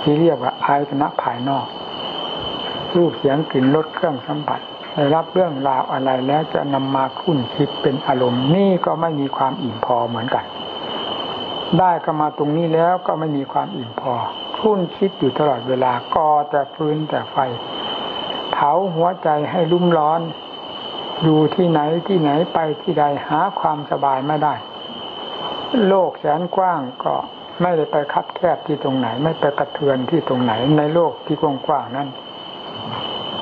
ที่เรียกว่าอายตนะภายนอกรูปเสียงกลิ่นรสเครื่องสัมผัสได้รับเรื่องราวอะไรแล้วจะนำมาคุ้นคิดเป็นอารมณ์นี่ก็ไม่มีความอิ่มพอเหมือนกัน ได้ก็มาตรงนี้แล้วก็ไม่มีความอิ่มพอคุ้นคิดอยู่ตลอดเวลาก่อแต่ฟืนแต่ไฟ เผาหัวใจให้รุ่มร้อน อยู่ที่ไหนที่ไหนไปที่ใดหาความสบายไม่ได้ โลกแสนกว้างก็ ไม่ได้ไปคับแคบที่ตรงไหน ไม่ไปกระเทือนที่ตรงไหนในโลกที่กว้างๆนั้น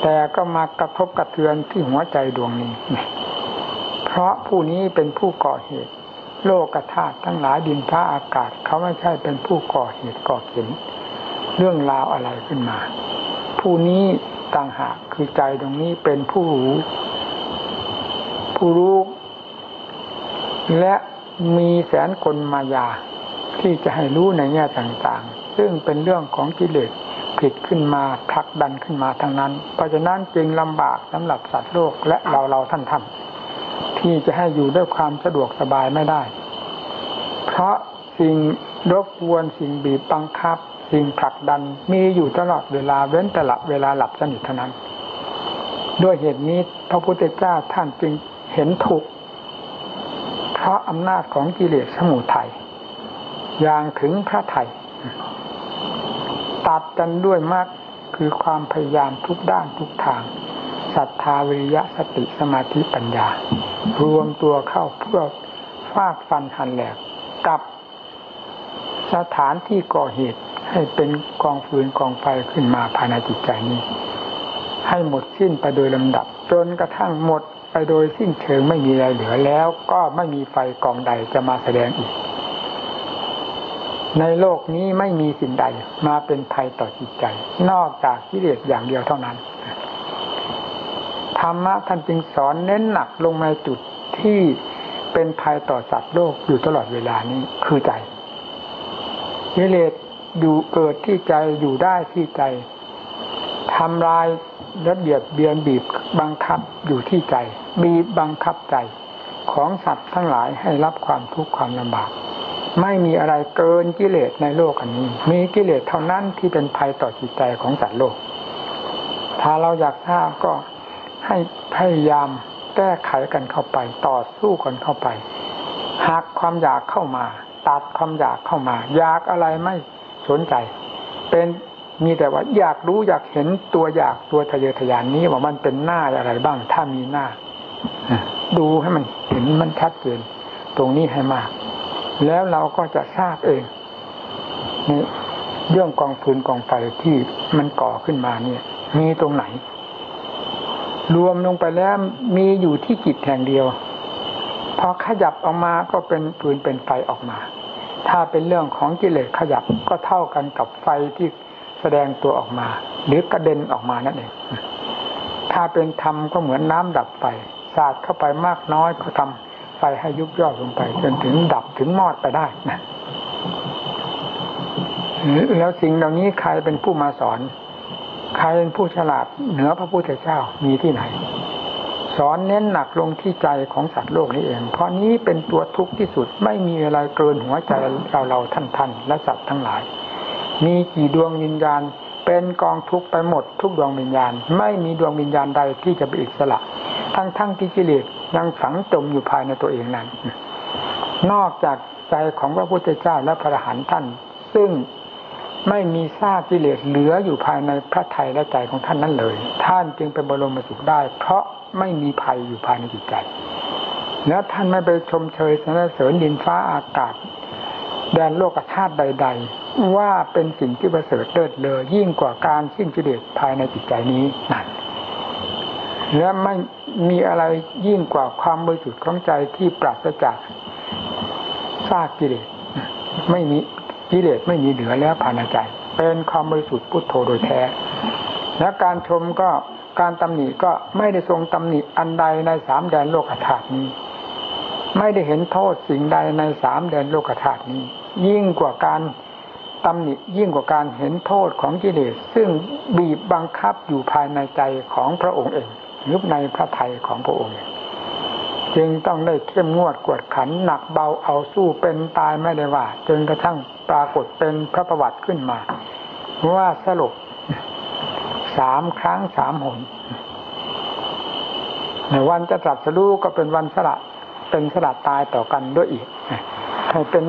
แต่ก็มากระทบกระเทือนที่หัวใจดวงนี้ เพราะผู้นี้เป็นผู้ก่อเหตุ โลกธาตุทั้งหลายดินฟ้าอากาศ เขาไม่ใช่เป็นผู้ก่อเหตุก่อเข็นเรื่องราวอะไรขึ้นมา ผู้นี้ต่างหากคือใจตรงนี้เป็นผู้รู้ ผู้รู้และมีแสนกลมายา ที่จะให้รู้ในแง่ต่างๆ ซึ่งเป็นเรื่องของกิเลสผิดขึ้นมาผลักดันขึ้นมาทางนั้น เพราะฉะนั้นจึงลำบากสำหรับสัตว์โลกและเราเราท่านท่านที่จะให้อยู่ด้วยความสะดวกสบายไม่ได้ เพราะสิ่งรบกวนสิ่งบีบบังคับ สิ่งผลักดันมีอยู่ตลอดเวลาเว้นแต่ละเวลาหลับสนิทเท่านั้น ด้วยเหตุนี้พระพุทธเจ้าท่านจึงเห็นถูกเพราะอำนาจของกิเลสสมุทัย อย่างถึงพระไทยตัดกันด้วยมากคือความพยายามทุกด้านทุกทางศรัทธาวิริยะสติสมาธิปัญญา รวมตัวเข้าเพื่อฟาดฟันหันแหลกกับสถานที่ก่อเหตุให้เป็นกองฟืนกองไฟขึ้นมาภายในจิตใจนี้ ให้หมดสิ้นไปโดยลำดับ จนกระทั่งหมดไปโดยสิ้นเชิงไม่มีอะไรเหลือแล้ว ก็ไม่มีไฟกองใดจะมาแสดงอีก ในโลกนี้ไม่มีสิ่งใด มาเป็นภัยต่อจิตใจ นอกจากกิเลสอย่างเดียวเท่านั้น ธรรมะท่านจึงสอนเน้นหนักลงในจุดที่เป็นภัยต่อสัตว์โลกอยู่ตลอดเวลานี้คือใจกิเลสอยู่เกิดที่ใจอยู่ได้ที่ใจทำลายระเบียบเบียนบีบบังคับอยู่ที่ใจ บีบบังคับใจของสัตว์ทั้งหลายให้รับความทุกข์ความลำบาก ไม่มีอะไรเกินกิเลสในโลกอันนี้ มีกิเลสเท่านั้นที่เป็นภัยต่อจิตใจของสัตว์โลก ถ้าเราอยากทราบก็ให้พยายามแก้ไขกันเข้าไป ต่อสู้กันเข้าไปหักความอยากเข้ามา ตัดความอยากเข้ามา อยากอะไรไม่สนใจ เป็นมีแต่ว่าอยากรู้อยากเห็นตัวอยากตัวทะเยอทะยานนี้ว่ามันเป็นหน้าอะไรบ้าง ถ้ามีหน้า ดูให้มันเห็นมันชัดเจนตรงนี้ให้มาก แล้วเราก็จะทราบเองนี่เรื่องกองฟืนกองไฟที่มันก่อขึ้นมาเนี่ย มีตรงไหน รวมลงไปแล้วมีอยู่ที่จิตแห่งเดียว พอขยับออกมาก็เป็นฟืนเป็นไฟออกมา ถ้าเป็นเรื่องของกิเลสขยับก็เท่ากันกับไฟที่แสดงตัวออกมา หรือกระเด็นออกมานั่นเองถ้าเป็นธรรมก็เหมือนน้ำดับไฟสาดเข้าไปมากน้อยก็ทำ ไฟให้ยุบย่อลงไป จนถึงดับถึงมอดไปได้นะแล้วสิ่งเหล่านี้ใครเป็นผู้มาสอน ใครเป็นผู้ฉลาดเหนือพระพุทธเจ้ามีที่ไหน สอนเน้นหนักลงที่ใจของสัตว์โลกนี้เอง เพราะนี้เป็นตัวทุกข์ที่สุดไม่มีอะไรเกินหัวใจเราเราท่านท่านและสัตว์ทั้งหลาย มีกี่ดวงวิญญาณเป็นกองทุกข์ไปหมดทุกดวงวิญญาณ ไม่มีดวงวิญญาณใดที่จะเป็นอิสระ ทั้งทั้งที่กิเลสยังฝังจมอยู่ภายในตัวเองนั้น นอกจากใจของพระพุทธเจ้าและพระอรหันต์ท่าน ซึ่งไม่มีซากกิเลสเหลืออยู่ภายในพระทัยและใจของท่านนั้นเลย ท่านจึงเป็นบรมสุขได้ เพราะไม่มีภัยอยู่ภายในจิตใจ แล้วท่านไม่ไปชมเชยสรรเสริญดินฟ้าอากาศ แดนโลกธาตุใด ๆ ว่าเป็นสิ่งที่ประเสริฐเลิศเลอยิ่งกว่าการสิ้นกิเลสภายในจิตใจนี้นั่น และไม่มีอะไรยิ่งกว่าความบริสุทธิ์ของใจที่ปราศจากซากกิเลสไม่มีกิเลสไม่มีเหลือแล้วภายในใจ เป็นความบริสุทธิ์พุทโธโดยแท้ และการชมก็การตำหนิก็ไม่ได้ทรงตำหนิอันใดในสามแดนโลกธาตุนี้ ไม่ได้เห็นโทษสิ่งใดในสามแดนโลกธาตุนี้ ยิ่งกว่าการตำหนิยิ่งกว่าการเห็นโทษของกิเลสซึ่งบีบบังคับอยู่ภายในใจของพระองค์เอง หรือในพระทัยของพระองค์ จึงต้องได้เข้มงวดกวดขันหนักเบาเอาสู้เป็นตายไม่ได้ว่า จนกระทั่งปรากฏเป็นพระประวัติขึ้นมาว่าสรุปสามครั้งสามหนในวันจะตรัสรู้ก็เป็นวันสละเป็นสลัดตายต่อกันด้วยอีกให้เป็น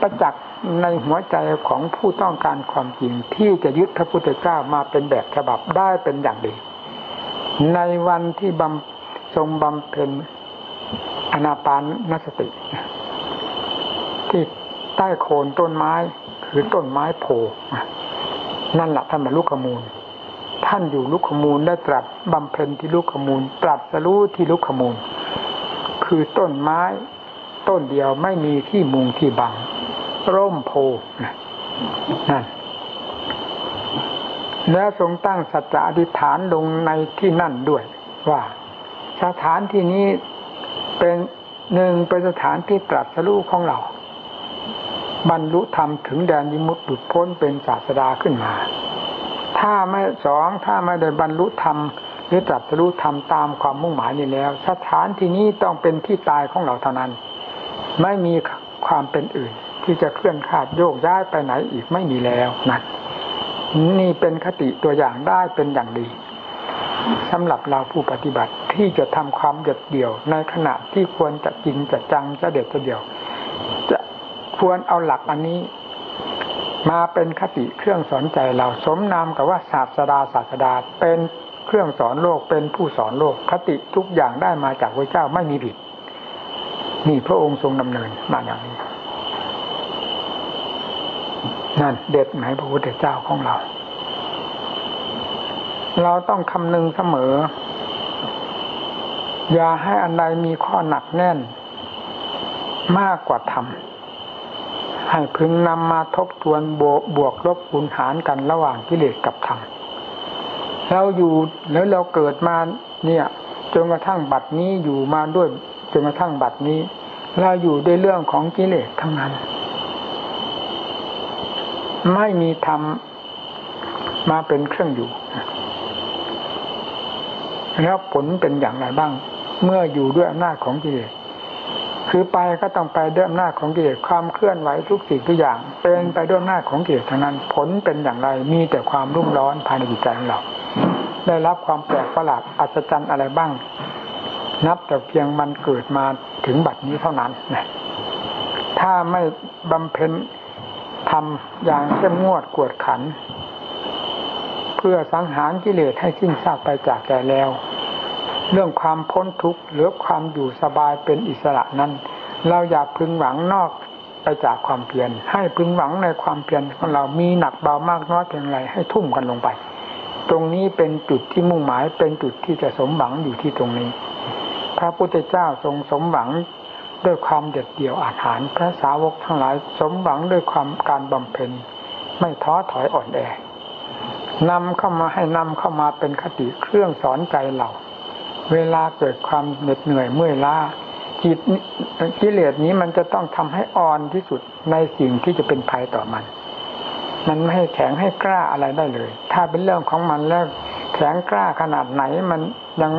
ประจักษ์ในหัวใจของผู้ต้องการความจริงที่จะยึดพระพุทธเจ้ามาเป็นแบบฉบับได้เป็นอย่างดี ในวันที่บำทรงบำเพ็ญอนาปานนสติ ที่ใต้โคนต้นไม้คือต้นไม้โพนั่นแหละท่านบรรลุขมูล ท่านอยู่ลุกขมูลได้ตรัสบำเพ็ญที่ลุกขมูลตรัสรู้ที่ลุกขมูล คือต้นไม้ ต้นเดียวไม่มีที่มุงที่บัง ร่มโพนั่น แล้วทรงตั้งสัจจะอธิษฐานลงในที่นั่นด้วย ว่าสถานที่นี้เป็นหนึ่งเป็นสถานที่ตรัสรู้ของเรา บรรลุธรรมถึงแดนยิมุตติพ้นเป็นศาสดาขึ้นมา ถ้าไม่สองถ้าไม่ได้บรรลุธรรมหรือตรัสรู้ธรรมตามความมุ่งหมายนี้แล้ว สถานที่นี้ต้องเป็นที่ตายของเราเท่านั้น ไม่มีความเป็นอื่น ที่จะเคลื่อนคาดโยกย้ายไปไหนอีกไม่มีแล้วนั่น นี่เป็นคติตัวอย่างได้เป็นอย่างดีสำหรับเราผู้ปฏิบัติที่จะทำความเด็ดเดี่ยว ในขณะที่ควรจะจริงจะจังจะเด็ดจะเดี่ยว จะควรเอาหลักอันนี้ มาเป็นคติเครื่องสอนใจเราสมนามกับว่าศาสดาศาสดาเป็นเครื่องสอนโลกเป็นผู้สอนโลกคติทุกอย่างได้มาจากพระเจ้าไม่มีผิดนี่พระองค์ทรงดำเนินมาอย่างนี้ นั่นเด็ดไหมพระพุทธเจ้าของเรา เราต้องคำนึงเสมอ อย่าให้อันใดมีข้อหนักแน่น มากกว่าธรรมให้พึงนำมาทบทวนบวกบวกลบคูณหารกันระหว่างกิเลสกับธรรมเราอยู่แล้วเราเกิดมาเนี่ยจนกระทั่งบัดนี้อยู่มาด้วยจนกระทั่งบัดนี้ เราอยู่ด้วยเรื่องของกิเลสทั้งนั้น ไม่มีธรรมมาเป็นเครื่องอยู่ แล้วผลเป็นอย่างไรบ้าง เมื่ออยู่ด้วยอำนาจของกิเลสคือไปก็ต้องไปด้วยอำนาจของกิเลสความเคลื่อนไหวทุกสิ่งทุกอย่าง เป็นไปด้วยอำนาจของกิเลสทั้งนั้น ผลเป็นอย่างไรมีแต่ความรุ่มร้อนภายในจิตใจของเรา ได้รับความแปลกประหลาดอัศจรรย์อะไรบ้าง นับแต่เพียงมันเกิดมาถึงบัดนี้เท่านั้นนะถ้าไม่บำเพ็ญ ทำอย่างเข้มงวดกวดขัน เพื่อสังหารกิเลสให้สิ้นซากไปจากแก่แล้ว เรื่องความพ้นทุกข์หรือความอยู่สบายเป็นอิสระนั้น เราอย่าพึงหวังนอกไปจากความเพียรให้พึงหวังในความเพียรของเรามีหนักเบามากน้อยเพียงไรให้ทุ่มกันลงไป ตรงนี้เป็นจุดที่มุ่งหมายเป็นจุดที่จะสมหวังอยู่ที่ตรงนี้ พระพุทธเจ้าทรงสมหวัง ด้วยความเด็ดเดี่ยวอาหารพระสาวกทั้งหลายสมหวังด้วยความการบำเพ็ญ ไม่ท้อถอยอ่อนแอนำเข้ามาให้นำเข้ามาเป็นคติเครื่องสอนใจเรา เวลาเกิดความเหน็ดเหนื่อยเมื่อยล้าจิตกิเลสนี้มันจะต้องทำให้อ่อนที่สุดในสิ่งที่จะเป็นภัยต่อมัน มันไม่ให้แข็งให้กล้าอะไรได้เลย ถ้าเป็นเรื่องของมันแล้วแข็งกล้าขนาดไหนมันยัง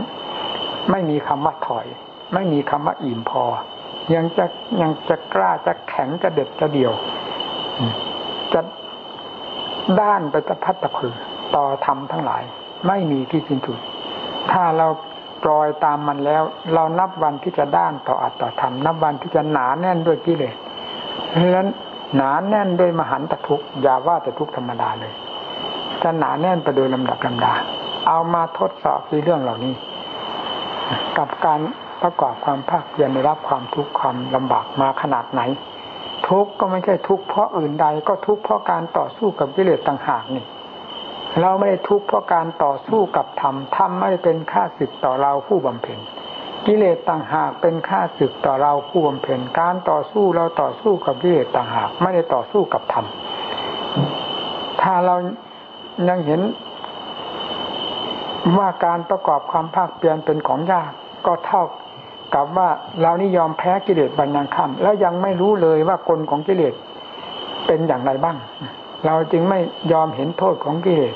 ไม่มีคำว่าถอย ไม่มีคำว่าอิ่มพอ ยังจะยังจะกล้าจะแข็งจะเด็ดจะเดี่ยว จะด้านไปตะพัดตะพือ ต่อธรรมทั้งหลาย ไม่มีที่สิ้นสุด ถ้าเราปล่อยตามมันแล้ว เรานับวันที่จะด้านต่ออัตต่อธรรมนับวันที่จะหนาแน่นด้วยกิเลสเพราะฉะนั้นหนาแน่นด้วยมหันตทุกอย่าว่าแต่ทุกธรรมดาเลย จะหนาแน่นไปโดยลำดับลำดา เอามาทดสอบในเรื่องเหล่านี้ กับการ ประกอบความภาคเพียรได้รับความทุกข์ความลำบากมาขนาดไหน ทุกข์ก็ไม่ใช่ทุกข์เพราะอื่นใดก็ทุกข์เพราะการต่อสู้กับกิเลสต่างหากนี่ เราไม่ได้ทุกข์เพราะการต่อสู้กับธรรมธรรมไม่ได้เป็นค่าศึกต่อเราผู้บำเพ็ญกิเลสต่างหากเป็นค่าศึกต่อเราผู้บำเพ็ญการต่อสู้เราต่อสู้กับกิเลสต่างหาก ไม่ได้ต่อสู้กับธรรมถ้าเรายังเห็นว่าการประกอบความภาคเปลี่ยนเป็นของยาก ก็เท่า กับว่าเรานี่ยอมแพ้กิเลสบันยังค่ำแล้วยังไม่รู้เลยว่ากลของกิเลสเป็นอย่างไรบ้าง เราจึงไม่ยอมเห็นโทษของกิเลส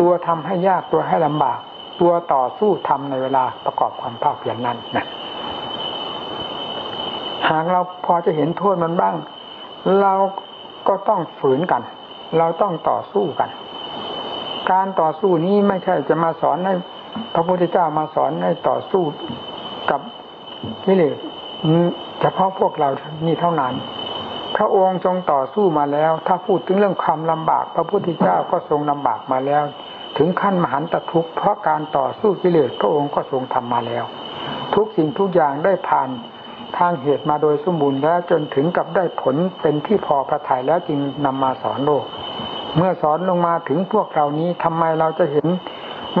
ตัวทำให้ยากตัวให้ลำบาก ตัวต่อสู้ทำในเวลาประกอบความภาคเพียรนนั้นนะหากเราพอจะเห็นโทษมันบ้าง เราก็ต้องฝืนกัน เราต้องต่อสู้กัน การต่อสู้นี้ไม่ใช่จะมาสอนให้พระพุทธเจ้ามาสอนให้ต่อสู้กับ กิเลสเฉพาะพวกเรานี่เท่านั้น พระองค์ทรงต่อสู้มาแล้ว ถ้าพูดถึงเรื่องความลำบาก พระพุทธเจ้าก็ทรงลำบากมาแล้ว ถึงขั้นมหันตทุกข์เพราะการต่อสู้กิเลสพระองค์ก็ทรงทำมาแล้ว ทุกสิ่งทุกอย่างได้ผ่านทางเหตุมาโดยสมบูรณ์แล้วจนถึงกับได้ผลเป็นที่พอพระทัยแล้วจึงนำมาสอนโลก เมื่อสอนลงมาถึงพวกเรานี้ทำไมเราจะเห็น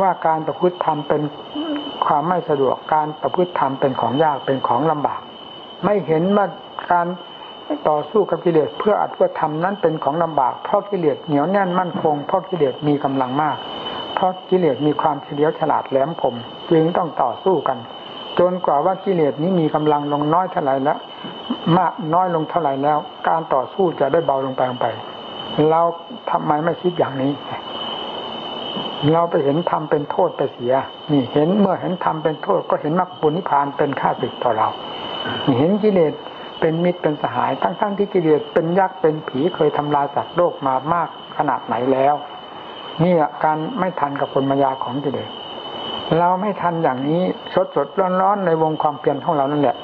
ว่าการประพฤติธรรมเป็น ความไม่สะดวกการประพฤติธรรมเป็นของยากเป็นของลำบาก ไม่เห็นว่าการต่อสู้กับกิเลสเพื่ออัดเพื่อทำนั้นเป็นของลำบาก เพราะกิเลสเหนียวแน่นมั่นคง เพราะกิเลสมีกำลังมาก เพราะกิเลสมีความเฉลียวฉลาดแหลมคมจึงต้องต่อสู้กัน จนกว่าว่ากิเลสนี้มีกำลังลงน้อยเท่าไหร่แล้ว มากน้อยลงเท่าไหร่แล้ว การต่อสู้จะได้เบาลงไปลงไป เราทำไมไม่คิดอย่างนี้ เราไปเห็นธรรมเป็นโทษไปเสีย นี่เห็นเมื่อเห็นธรรมเป็นโทษ ก็เห็นมรรคปุณิพพานเป็นค่าศึกต่อเราเห็นกิเลสเป็นมิตรเป็นสหาย ทั้งๆทที่กิเลสเป็นยักษ์เป็นผีเคยทำลายสัตว์โลกมามากขนาดไหนแล้วนี่การไม่ทันกับคนมายาของกิเลสเราไม่ทันอย่างนี้สดสดร้อนร้อนในวงความเปลี่ยนของเรานั่นแหละ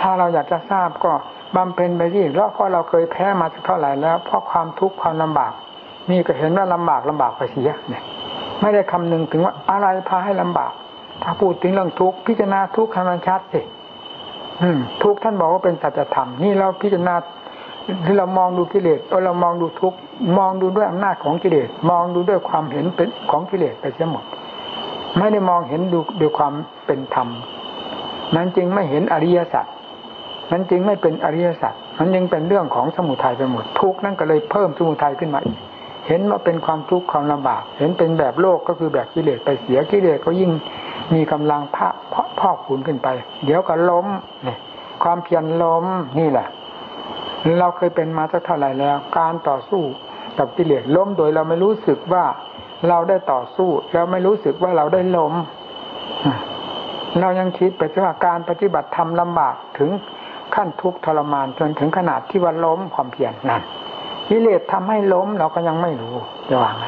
ถ้าเราอยากจะทราบก็บำเพ็ญไปที่เพราะเราเคยแพ้มาเท่าไหร่แล้วเพราะความทุกข์ความลำบาก นี่ก็เห็นว่าลำบากลำบากไปเสียเนี่ย ไม่ได้คำนึงถึงว่าอะไรพาให้ลำบาก ถ้าพูดถึงเรื่องทุกข์พิจารณาทุกข์ให้มันชัดสิทุกข์ท่านบอกว่าเป็นสัจธรรมนี่เราพิจารณาที่เรามองดูกิเลสเรามองดูทุกข์มองดูด้วยอำนาจของกิเลสมองดูด้วยความเห็นเป็นของกิเลสไปเสียหมด ไม่ได้มองเห็นดูด้วยความเป็นธรรม นั้นจึงไม่เห็นอริยสัจนั้นจึงไม่เป็นอริยสัจมันยังเป็นเรื่องของสมุทัยไปหมดทุกข์นั่นก็เลยเพิ่มสมุทัยขึ้นมาอีก เห็นว่าเป็นความทุกข์ความลำบาก เห็นเป็นแบบโลกก็คือแบบกิเลสไปเสียกิเลสก็ยิ่งมีกำลังพะพอกขุนขึ้นไป เดี๋ยวก็ล้มเนี่ยความเพียรล้มนี่แหละ เราเคยเป็นมาสักเท่าไหร่แล้ว การต่อสู้กับกิเลสล้มโดยเราไม่รู้สึกว่าเราได้ต่อสู้ แล้วไม่รู้สึกว่าเราได้ล้มเรายังคิดไปว่าการปฏิบัติธรรมลำบากถึงขั้นทุกข์ทรมานจนถึงขนาดที่ว่าล้มความเพียรนั่น กิเลสทำให้ล้มเราก็ยังไม่รู้จะว่าไง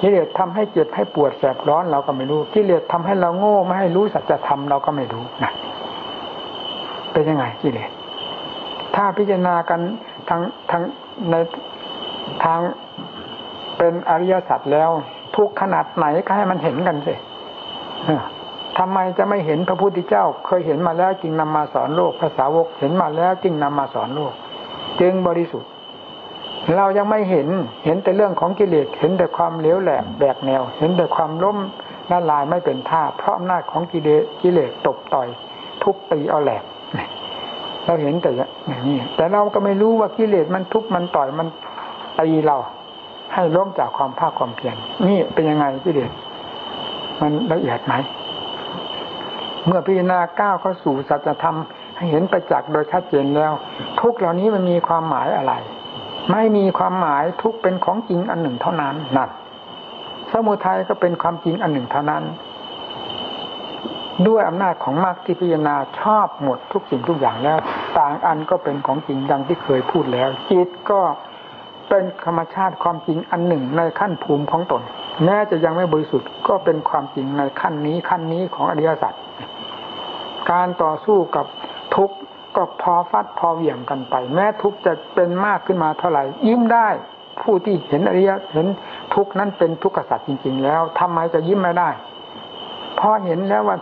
กิเลสทำให้เจ็บให้ปวดแสบร้อนเราก็ไม่รู้กิเลสทำให้เราโง่ไม่ให้รู้สัจธรรมเราก็ไม่รู้นะเป็นยังไงกิเลสถ้าพิจารณากันทางทางในทางเป็นอริยสัจแล้ว ทุกขนาดไหนก็ให้มันเห็นกันสิทำไมจะไม่เห็นพระพุทธเจ้า เคยเห็นมาแล้วจึงนำมาสอนโลกภาษาวกเห็นมาแล้วจึงนำมาสอนโลก จึงบริสุทธิ์ เรายังไม่เห็นเห็นแต่เรื่องของกิเลสเห็นแต่ความเลี้ยวแหลกแบกแนว เห็นแต่ความล้มละลายไม่เป็นท่าเพราะอำนาจของกิเลสกิเลสตบต่อย ทุบตีเอาแหลกเราเห็นแต่อย่างนี้แต่เราก็ไม่รู้ว่ากิเลสมันทุบมันต่อยมันตีเรา ให้ล้มจากความภาคความเพียรนี่เป็นยังไงกิเลสมันละเอียดไหมเมื่อพิจารณาก้าวเข้าสู่สัจธรรมให้เห็นประจักษ์โดยชัดเจนแล้ว ทุกเหล่านี้มันมีความหมายอะไร ไม่มีความหมายทุกเป็นของจริงอันหนึ่งเท่านั้นนั่นสมุทัยก็เป็นความจริงอันหนึ่งเท่านั้น ด้วยอำนาจของมรรคที่พิจารณาชอบหมดทุกสิ่งทุกอย่างแล้ว ต่างอันก็เป็นของจริงดังที่เคยพูดแล้ว จิตก็เป็นธรรมชาติความจริงอันหนึ่งในขั้นภูมิของตน แม้จะยังไม่บริสุทธิ์ก็เป็นความจริงในขั้นนี้ขั้นนี้ของอริยสัจการต่อสู้กับทุก ก็พอฟัดพอเหวี่ยงกันไป แม้ทุกจะเป็นมากขึ้นมาเท่าไหร่ยิ้มได้ ผู้ที่เห็นอริยเห็นทุกนั้นเป็นทุกขสัตว์จริง ๆ แล้วทำไมจะยิ้มไม่ได้เพราะเห็นแล้วว่า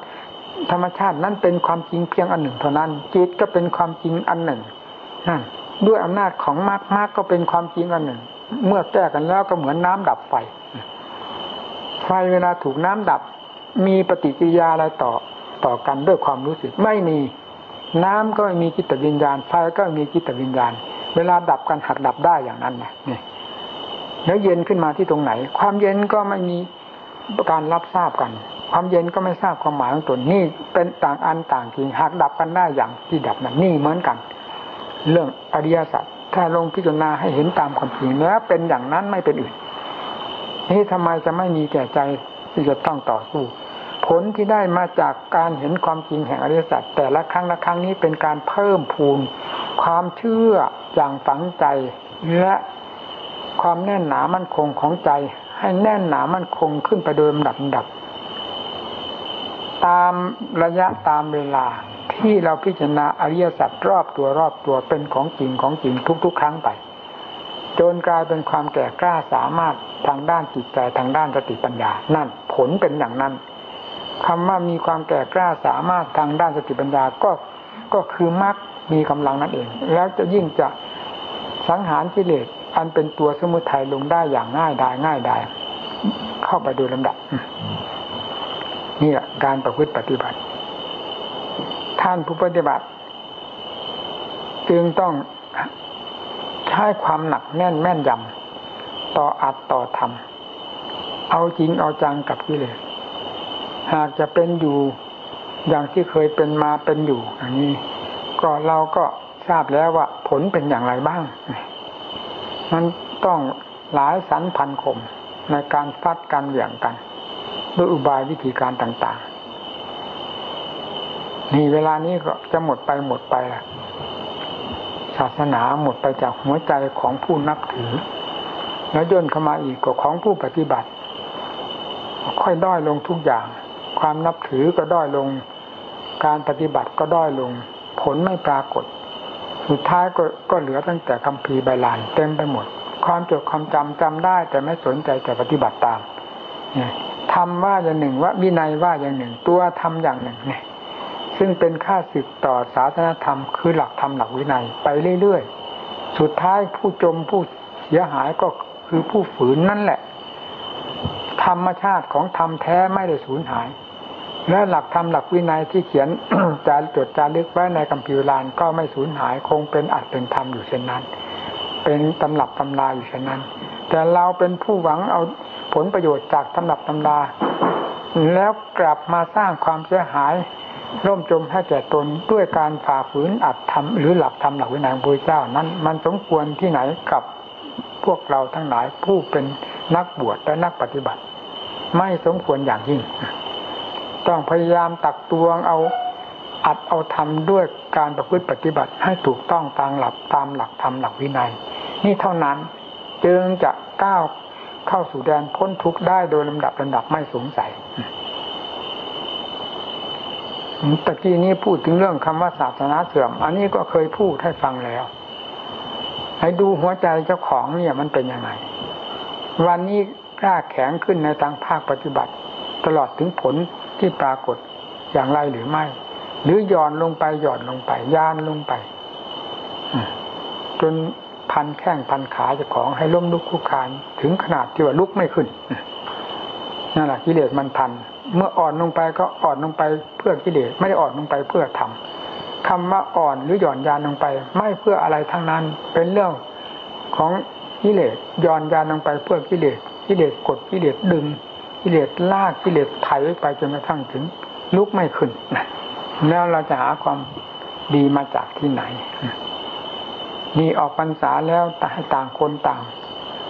ธรรมชาตินั้นเป็นความจริงเพียงอันหนึ่งเท่านั้นจิตก็เป็นความจริงอันหนึ่งนั่นด้วยอำนาจของมรรคมรรคก็เป็นความจริงอันหนึ่ง เมื่อแก้กันแล้วก็เหมือนน้ำดับไฟ ไฟเวลาถูกน้ำดับ มีปฏิกิริยาอะไรต่อต่อกันด้วยความรู้สึกไม่มี น้ำก็ไม่มีจิตวิญญาณไฟก็มีจิตวิญญาณ เวลาดับกันหักดับได้อย่างนั้นนะนี่แล้วเย็นขึ้นมาที่ตรงไหน ความเย็นก็ไม่มีการรับทราบกัน ความเย็นก็ไม่ทราบความหมายของตนนี่เป็นต่างอันต่างจริงหักดับกันได้อย่างที่ดับนั้นนี่เหมือนกัน เรื่องอริยสัจถ้าลงพิจารณาให้เห็นตามความจริงแล้วเป็นอย่างนั้นไม่เป็นอื่นนี่ทำไมจะไม่มีแก่ใจที่จะต้องต่อสู้ ผลที่ได้มาจากการเห็นความจริงแห่งอริยสัจแต่ละครั้งละครั้งนี้เป็นการเพิ่มพูนความเชื่ออย่างฝังใจและความแน่นหนามั่นคงของใจ ให้แน่นหนามั่นคงขึ้นไปโดยลำดับดับ ตามระยะตามเวลาที่เราพิจารณาอริยสัจรอบตัวรอบตัวเป็นของจริงของจริงทุก ๆ ครั้งไป จนกลายเป็นความแก่กล้าสามารถทางด้านจิตใจทางด้านสติปัญญา นั่นผลเป็นอย่างนั้น คำว่ามีความแก่กล้าสามารถทางด้านสติปัญญาก็ก็คือมรรคมีกำลังนั่นเอง แล้วจะยิ่งจะสังหารกิเลสอันเป็นตัวสมุทัยลงได้อย่างง่ายดายง่ายดายเข้าไปโดยลำดับนี่แหละการประพฤติปฏิบัติ ท่านผู้ปฏิบัติ จึงต้องใช้ความหนักแน่นแม่นยำต่ออัดต่อทำเอาจริงเอาจังกับกิเลส หากจะเป็นอยู่ อย่างที่เคยเป็นมาเป็นอยู่อย่างนี้ ก็เราก็ทราบแล้วว่า ผลเป็นอย่างไรบ้าง มันต้องหลายสันพันคมในการฟัดกันเหวี่ยงกันด้วยอุบายวิธีการต่างๆ นี่เวลานี้ก็จะหมดไปหมดไปละศาสนาหมดไปจากหัวใจของผู้นับถือ แล้วย่นเข้ามาอีกก็ของผู้ปฏิบัติ ค่อยด้อยลงทุกอย่าง ความนับถือก็ด้อยลง การปฏิบัติก็ด้อยลง ผลไม่ปรากฏ สุดท้ายก็ก็เหลือตั้งแต่คำพีใบลานเต็มไปหมด ความจดความจำจำได้ แต่ไม่สนใจแต่ปฏิบัติตามเนี่ยทำว่าอย่างหนึ่งว่าวินัยว่าอย่างหนึ่ง ตัวทำอย่างหนึ่งเนี่ยซึ่งเป็นค่าศึกต่อศาสนธรรม คือหลักธรรมหลักวินัยไปเรื่อยๆ สุดท้ายผู้จมผู้เสียหายก็คือผู้ฝืนนั่นแหละ ธรรมชาติของธรรมแท้ไม่ได้สูญหาย และหลักธรรมหลักวินัยที่เขียนจาจดจารึกไว้ในกัมพิวลานก็ไม่สูญหายคงเป็นอัดเป็นธรรมอยู่เช่นนั้น เป็นตำรับตำราอยู่เช่นนั้น แต่เราเป็นผู้หวังเอาผลประโยชน์จากตำรับตำรา แล้วกลับมาสร้างความเสียหายร่มจมให้แก่ตนด้วยการฝ่าฝืนอัดทำหรือหลักธรรมหลักวินัยของพระเจ้านั้น มันสมควรที่ไหนกับพวกเราทั้งหลายผู้เป็นนักบวชและนักปฏิบัติ ไม่สมควรอย่างยิ่ง ต้องพยายามตักตวงเอาอัดเอาทำด้วยการประพฤติปฏิบัติให้ถูกต้องตามหลักตามหลักธรรมหลักวินัย นี่เท่านั้นจึงจะก้าวเข้าสู่แดนพ้นทุกข์ได้โดยลำดับลำดับไม่สงสัยตะกี้นี้พูดถึงเรื่องคำว่าศาสนาเสื่อม อันนี้ก็เคยพูดให้ฟังแล้ว ให้ดูหัวใจเจ้าของเนี่ยมันเป็นยังไง วันนี้กล้าแข็งขึ้นในทางภาคปฏิบัติ ตลอดถึงผล ที่ปรากฏอย่างไรหรือไม่ หรือหย่อนลงไปหย่อนลงไปย่านลงไปจนพันแข้งพันขาเจ้าของให้ล้มลุกคุกคานถึงขนาดที่ว่าลุกไม่ขึ้นนั่นแหละกิเลสมันพัน เมื่ออ่อนลงไปก็อ่อนลงไปเพื่อกิเลสไม่ได้อ่อนลงไปเพื่อทำคำว่าอ่อนหรือหย่อนยานลงไป ไม่เพื่ออะไรทั้งนั้น เป็นเรื่องของกิเลสย่อนยานลงไปเพื่อกิเลสกิเลสกดกิเลสดึง กิเลสลากกิเลสไถไปจนกระทั่งถึงลุกไม่ขึ้นแล้วเราจะหาความดีมาจากที่ไหนนี่ออกพรรษาแล้วให้ต่างคนต่าง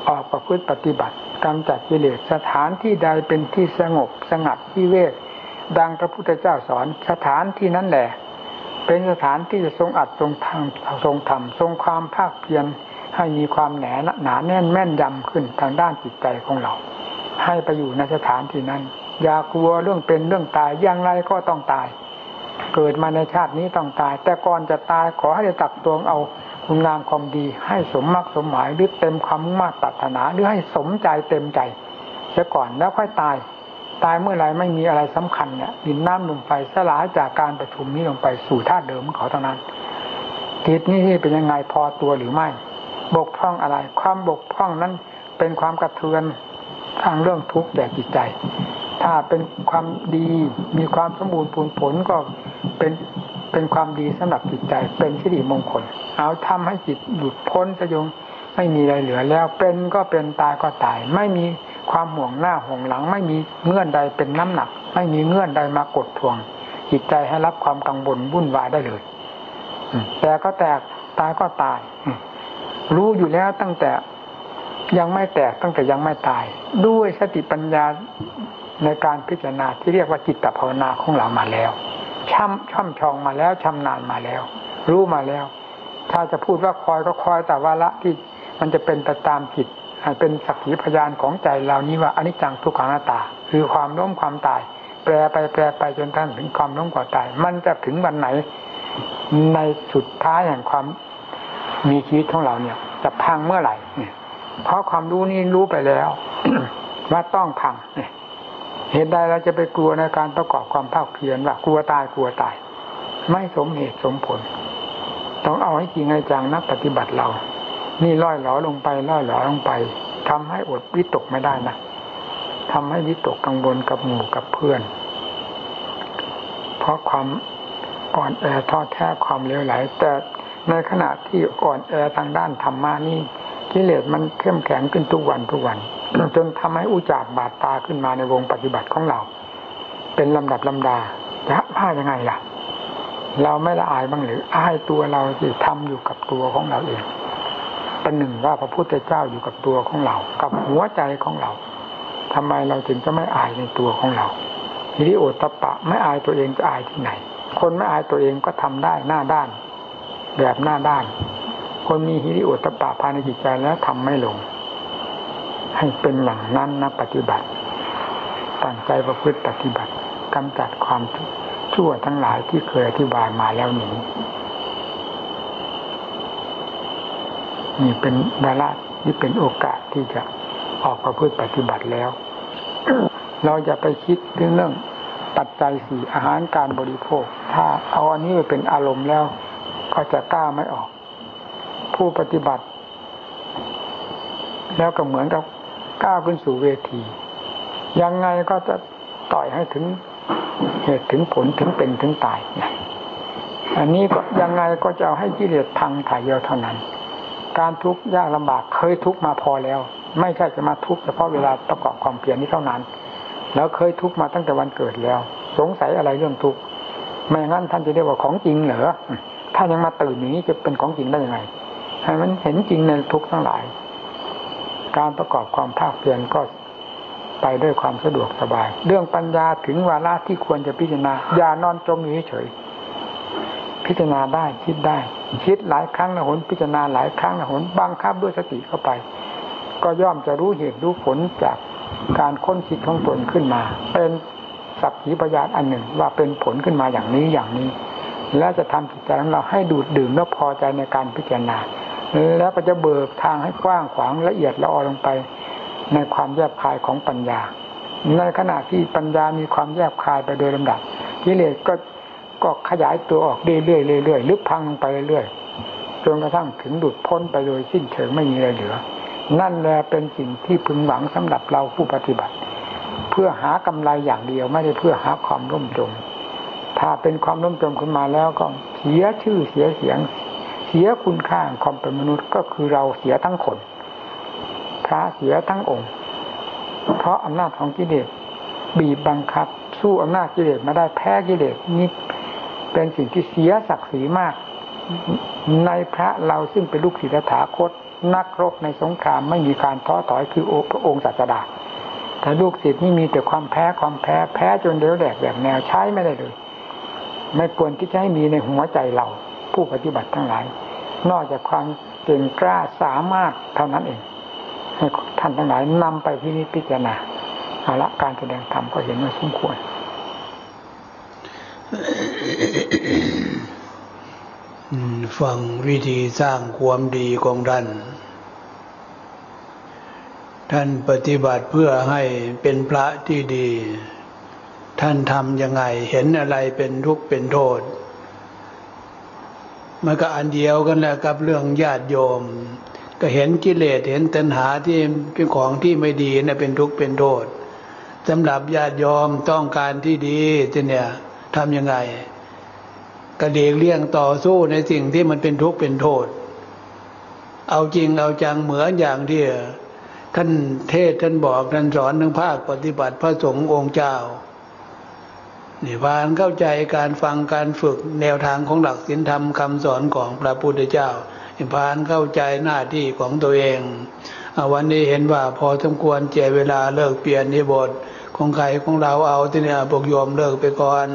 ออกประพฤติปฏิบัติกำจัดกิเลสสถานที่ใดเป็นที่สงบสงัดที่เวกดังพระพุทธเจ้าสอนสถานที่นั้นแหละ เป็นสถานที่จะทรงอัดทรงทางทรงธรรมทรงความภาคเพียรให้มีความแหนหนาแน่นแม่นยำขึ้นทางด้านจิตใจของเรา ให้ไปอยู่ในสถานที่นั้น อย่ากลัวเรื่องเป็นเรื่องตายอย่างไรก็ต้องตาย เกิดมาในชาตินี้ต้องตาย แต่ก่อนจะตายขอให้ได้ตักตวงเอาคุณงามความดี ให้สมมากสมหมายหรือเต็มความมุ่งมั่นปรารถนาหรือให้สมใจเต็มใจเสียก่อนแล้วค่อยตาย ตายเมื่อไรไม่มีอะไรสำคัญเนี่ยดินน้ำลมไฟสลายจากการประชุมนี้ลงไปสู่ธาตุเดิมของเขาเท่านั้นจิตนี้เป็นยังไงพอตัวหรือไม่ บกพร่องอะไร ความบกพร่องนั้นเป็นความกระเทือน ทางเรื่องทุกข์แก่จิตใจ ถ้าเป็นความดีมีความสมบูรณ์ผลผลก็เป็นเป็นความดีสำหรับจิตใจ เป็นสิริมงคล เอาทำให้จิตหลุดพ้นสยงไม่มีอะไรเหลือแล้วเป็นก็เป็นตายก็ตาย ไม่มีความห่วงหน้าห่วงหลัง ไม่มีเงื่อนใดเป็นน้ำหนัก ไม่มีเงื่อนใดมากดทวง จิตใจให้รับความกังวลวุ่นวายได้เลยแต่ก็แตกตายก็ตาย รู้อยู่แล้วตั้งแต่ ยังไม่แตกตั้งแต่ยังไม่ตาย ด้วยสติปัญญาในการพิจารณาที่เรียกว่าจิตตภาวนาของเรามาแล้วช่ำช่ำชองมาแล้วชำนาญมาแล้ว รู้มาแล้ว ถ้าจะพูดว่าคอยก็คอยแต่ว่าละที่มันจะเป็นไปตามจิตเป็นสักขีพยานของใจเรานี้ว่าอนิจจังทุกขังหน้าตา คือความล้มความตาย แปรไปแปรไปจนท่านถึงความล้มความตาย มันจะถึงวันไหน ในสุดท้ายแห่งความมีชีวิตของเราเนี่ย จะพังเมื่อไหร่เเพราะความรู้นี้รู้ไปแล้วว่าต้องพังเหตุใดเราจะไปกลัวในการประกอบความภาคเพียรว่ากลัวตายกลัวตาย ไม่สมเหตุสมผล ต้องเอาให้จริงให้จังนักปฏิบัติเรา นี่ล่อยหลอลงไปล่อยหลอลงไปทำให้อดวิตกไม่ได้นะทำให้วิตกกังวลกับหมู่กับเพื่อน เพราะความอ่อนแอทอดแท้ความเลวไหลแต่ในขณะที่อ่อนแอทางด้านธรรมานี่ กิเลสมันเข้มแข็งขึ้นทุกวันทุกวัน จนทำให้อุจาบาดตาขึ้นมาในวงปฏิบัติของเรา เป็นลำดับลำดาจะพลาดยังไงล่ะ เราไม่ละอายบ้างหรืออายตัวเราที่ทำอยู่กับตัวของเราเองประหนึ่งว่าพระพุทธเจ้าอยู่กับตัวของเรา กับหัวใจของเราทำไมเราถึงจะไม่อายในตัวของเราฮิริโอตปะ ไม่อายตัวเองจะอายที่ไหน คนไม่อายตัวเองก็ทำได้หน้าด้าน แบบหน้าด้าน คนมีฮิริโอตปะภายในจิตใจแล้วทำไม่ลง ให้เป็นอย่างนั้นนะปฏิบัติตั้งใจประพฤติปฏิบัติกำจัดความชั่วทั้งหลายที่เคยอธิบายมาแล้วนี้นี่เป็นบาระนี่เป็นโอกาสที่จะออกประพฤติปฏิบัติแล้ว เราจะไปคิดเรื่องเรื่องปัจจัยสี่อาหารการบริโภค ถ้าเอาอันนี้ไปเป็นอารมณ์แล้ว ก็จะกล้าไม่ออก ผู้ปฏิบัติ แล้วก็เหมือนกับก้าวขึ้นสู่เวที ยังไงก็จะต่อยให้ถึงเหตุถึงผลถึงเป็นถึงตายอันนี้ก็ยังไงก็จะเอาให้กิเลสพังถ่ายเดียวเท่านั้น การทุกข์ยากลำบากเคยทุกข์มาพอแล้ว ไม่ใช่จะมาทุกข์เฉพาะเวลาประกอบความเพียรนี้เท่านั้น แล้วเคยทุกข์มาตั้งแต่วันเกิดแล้ว สงสัยอะไรเรื่องทุกข์ไม่งั้นท่านจะเรียกว่าของจริงเหรอถ้ายังมาตื่นอย่างนี้จะเป็นของจริงได้ยังไง ให้มันเห็นจริงในทุกทั้งหลาย การประกอบความภาคเพียรก็ไปด้วยความสะดวกสบาย เรื่องปัญญาถึงวาระที่ควรจะพิจารณา อย่านอนจมอยู่เฉย พิจารณาได้คิดได้ คิดหลายครั้งนะหนพิจารณาหลายครั้งนะหนบังคับด้วยสติเข้าไป ก็ย่อมจะรู้เหตุรู้ผลจากการค้นคิดของตนขึ้นมา เป็นสักขีพยานอันหนึ่งว่าเป็นผลขึ้นมาอย่างนี้อย่างนี้ แล้วจะทำจิตใจของเราให้ดูดดื่มและพอใจในการพิจารณา แล้วก็จะเบิกทางให้กว้างขวางละเอียดละออลงไป ในความแยบคายของปัญญา ในขณะที่ปัญญามีความแยบคายไปโดยลำดับกิเลสก็ก็ขยายตัวออกเรื่อยๆเรื่อยๆลึกพังไปเรื่อยๆจนกระทั่งถึงดุดพ้นไปโดยสิ้นเชิงไม่มีอะไรเหลือ นั่นแหละเป็นสิ่งที่พึงหวังสำหรับเราผู้ปฏิบัติ เพื่อหากำไรอย่างเดียวไม่ได้เพื่อหาความร่มจมถ้าเป็นความร่มจมขึ้นมาแล้วก็เสียชื่อเสียเสียง เสียคุณค่าความเป็นมนุษย์ก็คือเราเสียทั้งคน พระเสียทั้งองค์ เพราะอำนาจของกิเลสบีบบังคับ สู้อำนาจกิเลสมาได้แพ้กิเลสนี่เป็นสิ่งที่เสียศักดิ์ศรีมาก ในพระเราซึ่งเป็นลูกศิษย์ถาคต นักรบในสงครามไม่มีการท้อถอยคือพระองค์ศาสดาแต่ลูกศิษย์นี่มีแต่ความแพ้ความแพ้แพ้จนเดือดแดกแบบแนวใช้ไม่ได้เลย ไม่ควรที่จะให้มีในหัวใจเรา ผู้ปฏิบัติทั้งหลาย นอกจากความเก่งกล้าสามารถเท่านั้นเองให้ท่านทั้งหลายนำไปพินิจพิจารณาเอาละการแสดงธรรมก็เห็นว่าสมควรฟังวิธีสร้างความดีของท่าน ท่านปฏิบัติเพื่อให้เป็นพระที่ดี ท่านทำยังไงเห็นอะไรเป็นทุกข์เป็นโทษ มันก็อันเดียวกันแหละกับเรื่องญาติโยม ก็เห็นกิเลสเห็นตัณหาที่เป็นของที่ไม่ดีนะเป็นทุกข์เป็นโทษสำหรับญาติโยมต้องการที่ดีจะเนี่ยทำยังไงกระเดีกเลี่ยงต่อสู้ในสิ่งที่มันเป็นทุกข์เป็นโทษ เอาจริงเอาจังเหมือนอย่างที่ท่านเทศท่านบอกท่านสอนทั้งภาคปฏิบัติพระสงฆ์องค์เจ้า นี่พานเข้าใจการฟังการฝึกแนวทางของหลักศีลธรรมคำสอนของพระพุทธเจ้าพานเข้าใจหน้าที่ของตัวเองวันนี้เห็นว่าพอสมควรเจเวลาเลิกเปลี่ยนนิบทของใครของเราเอาที่เนี่ยบกยอมเลิกไปก่อน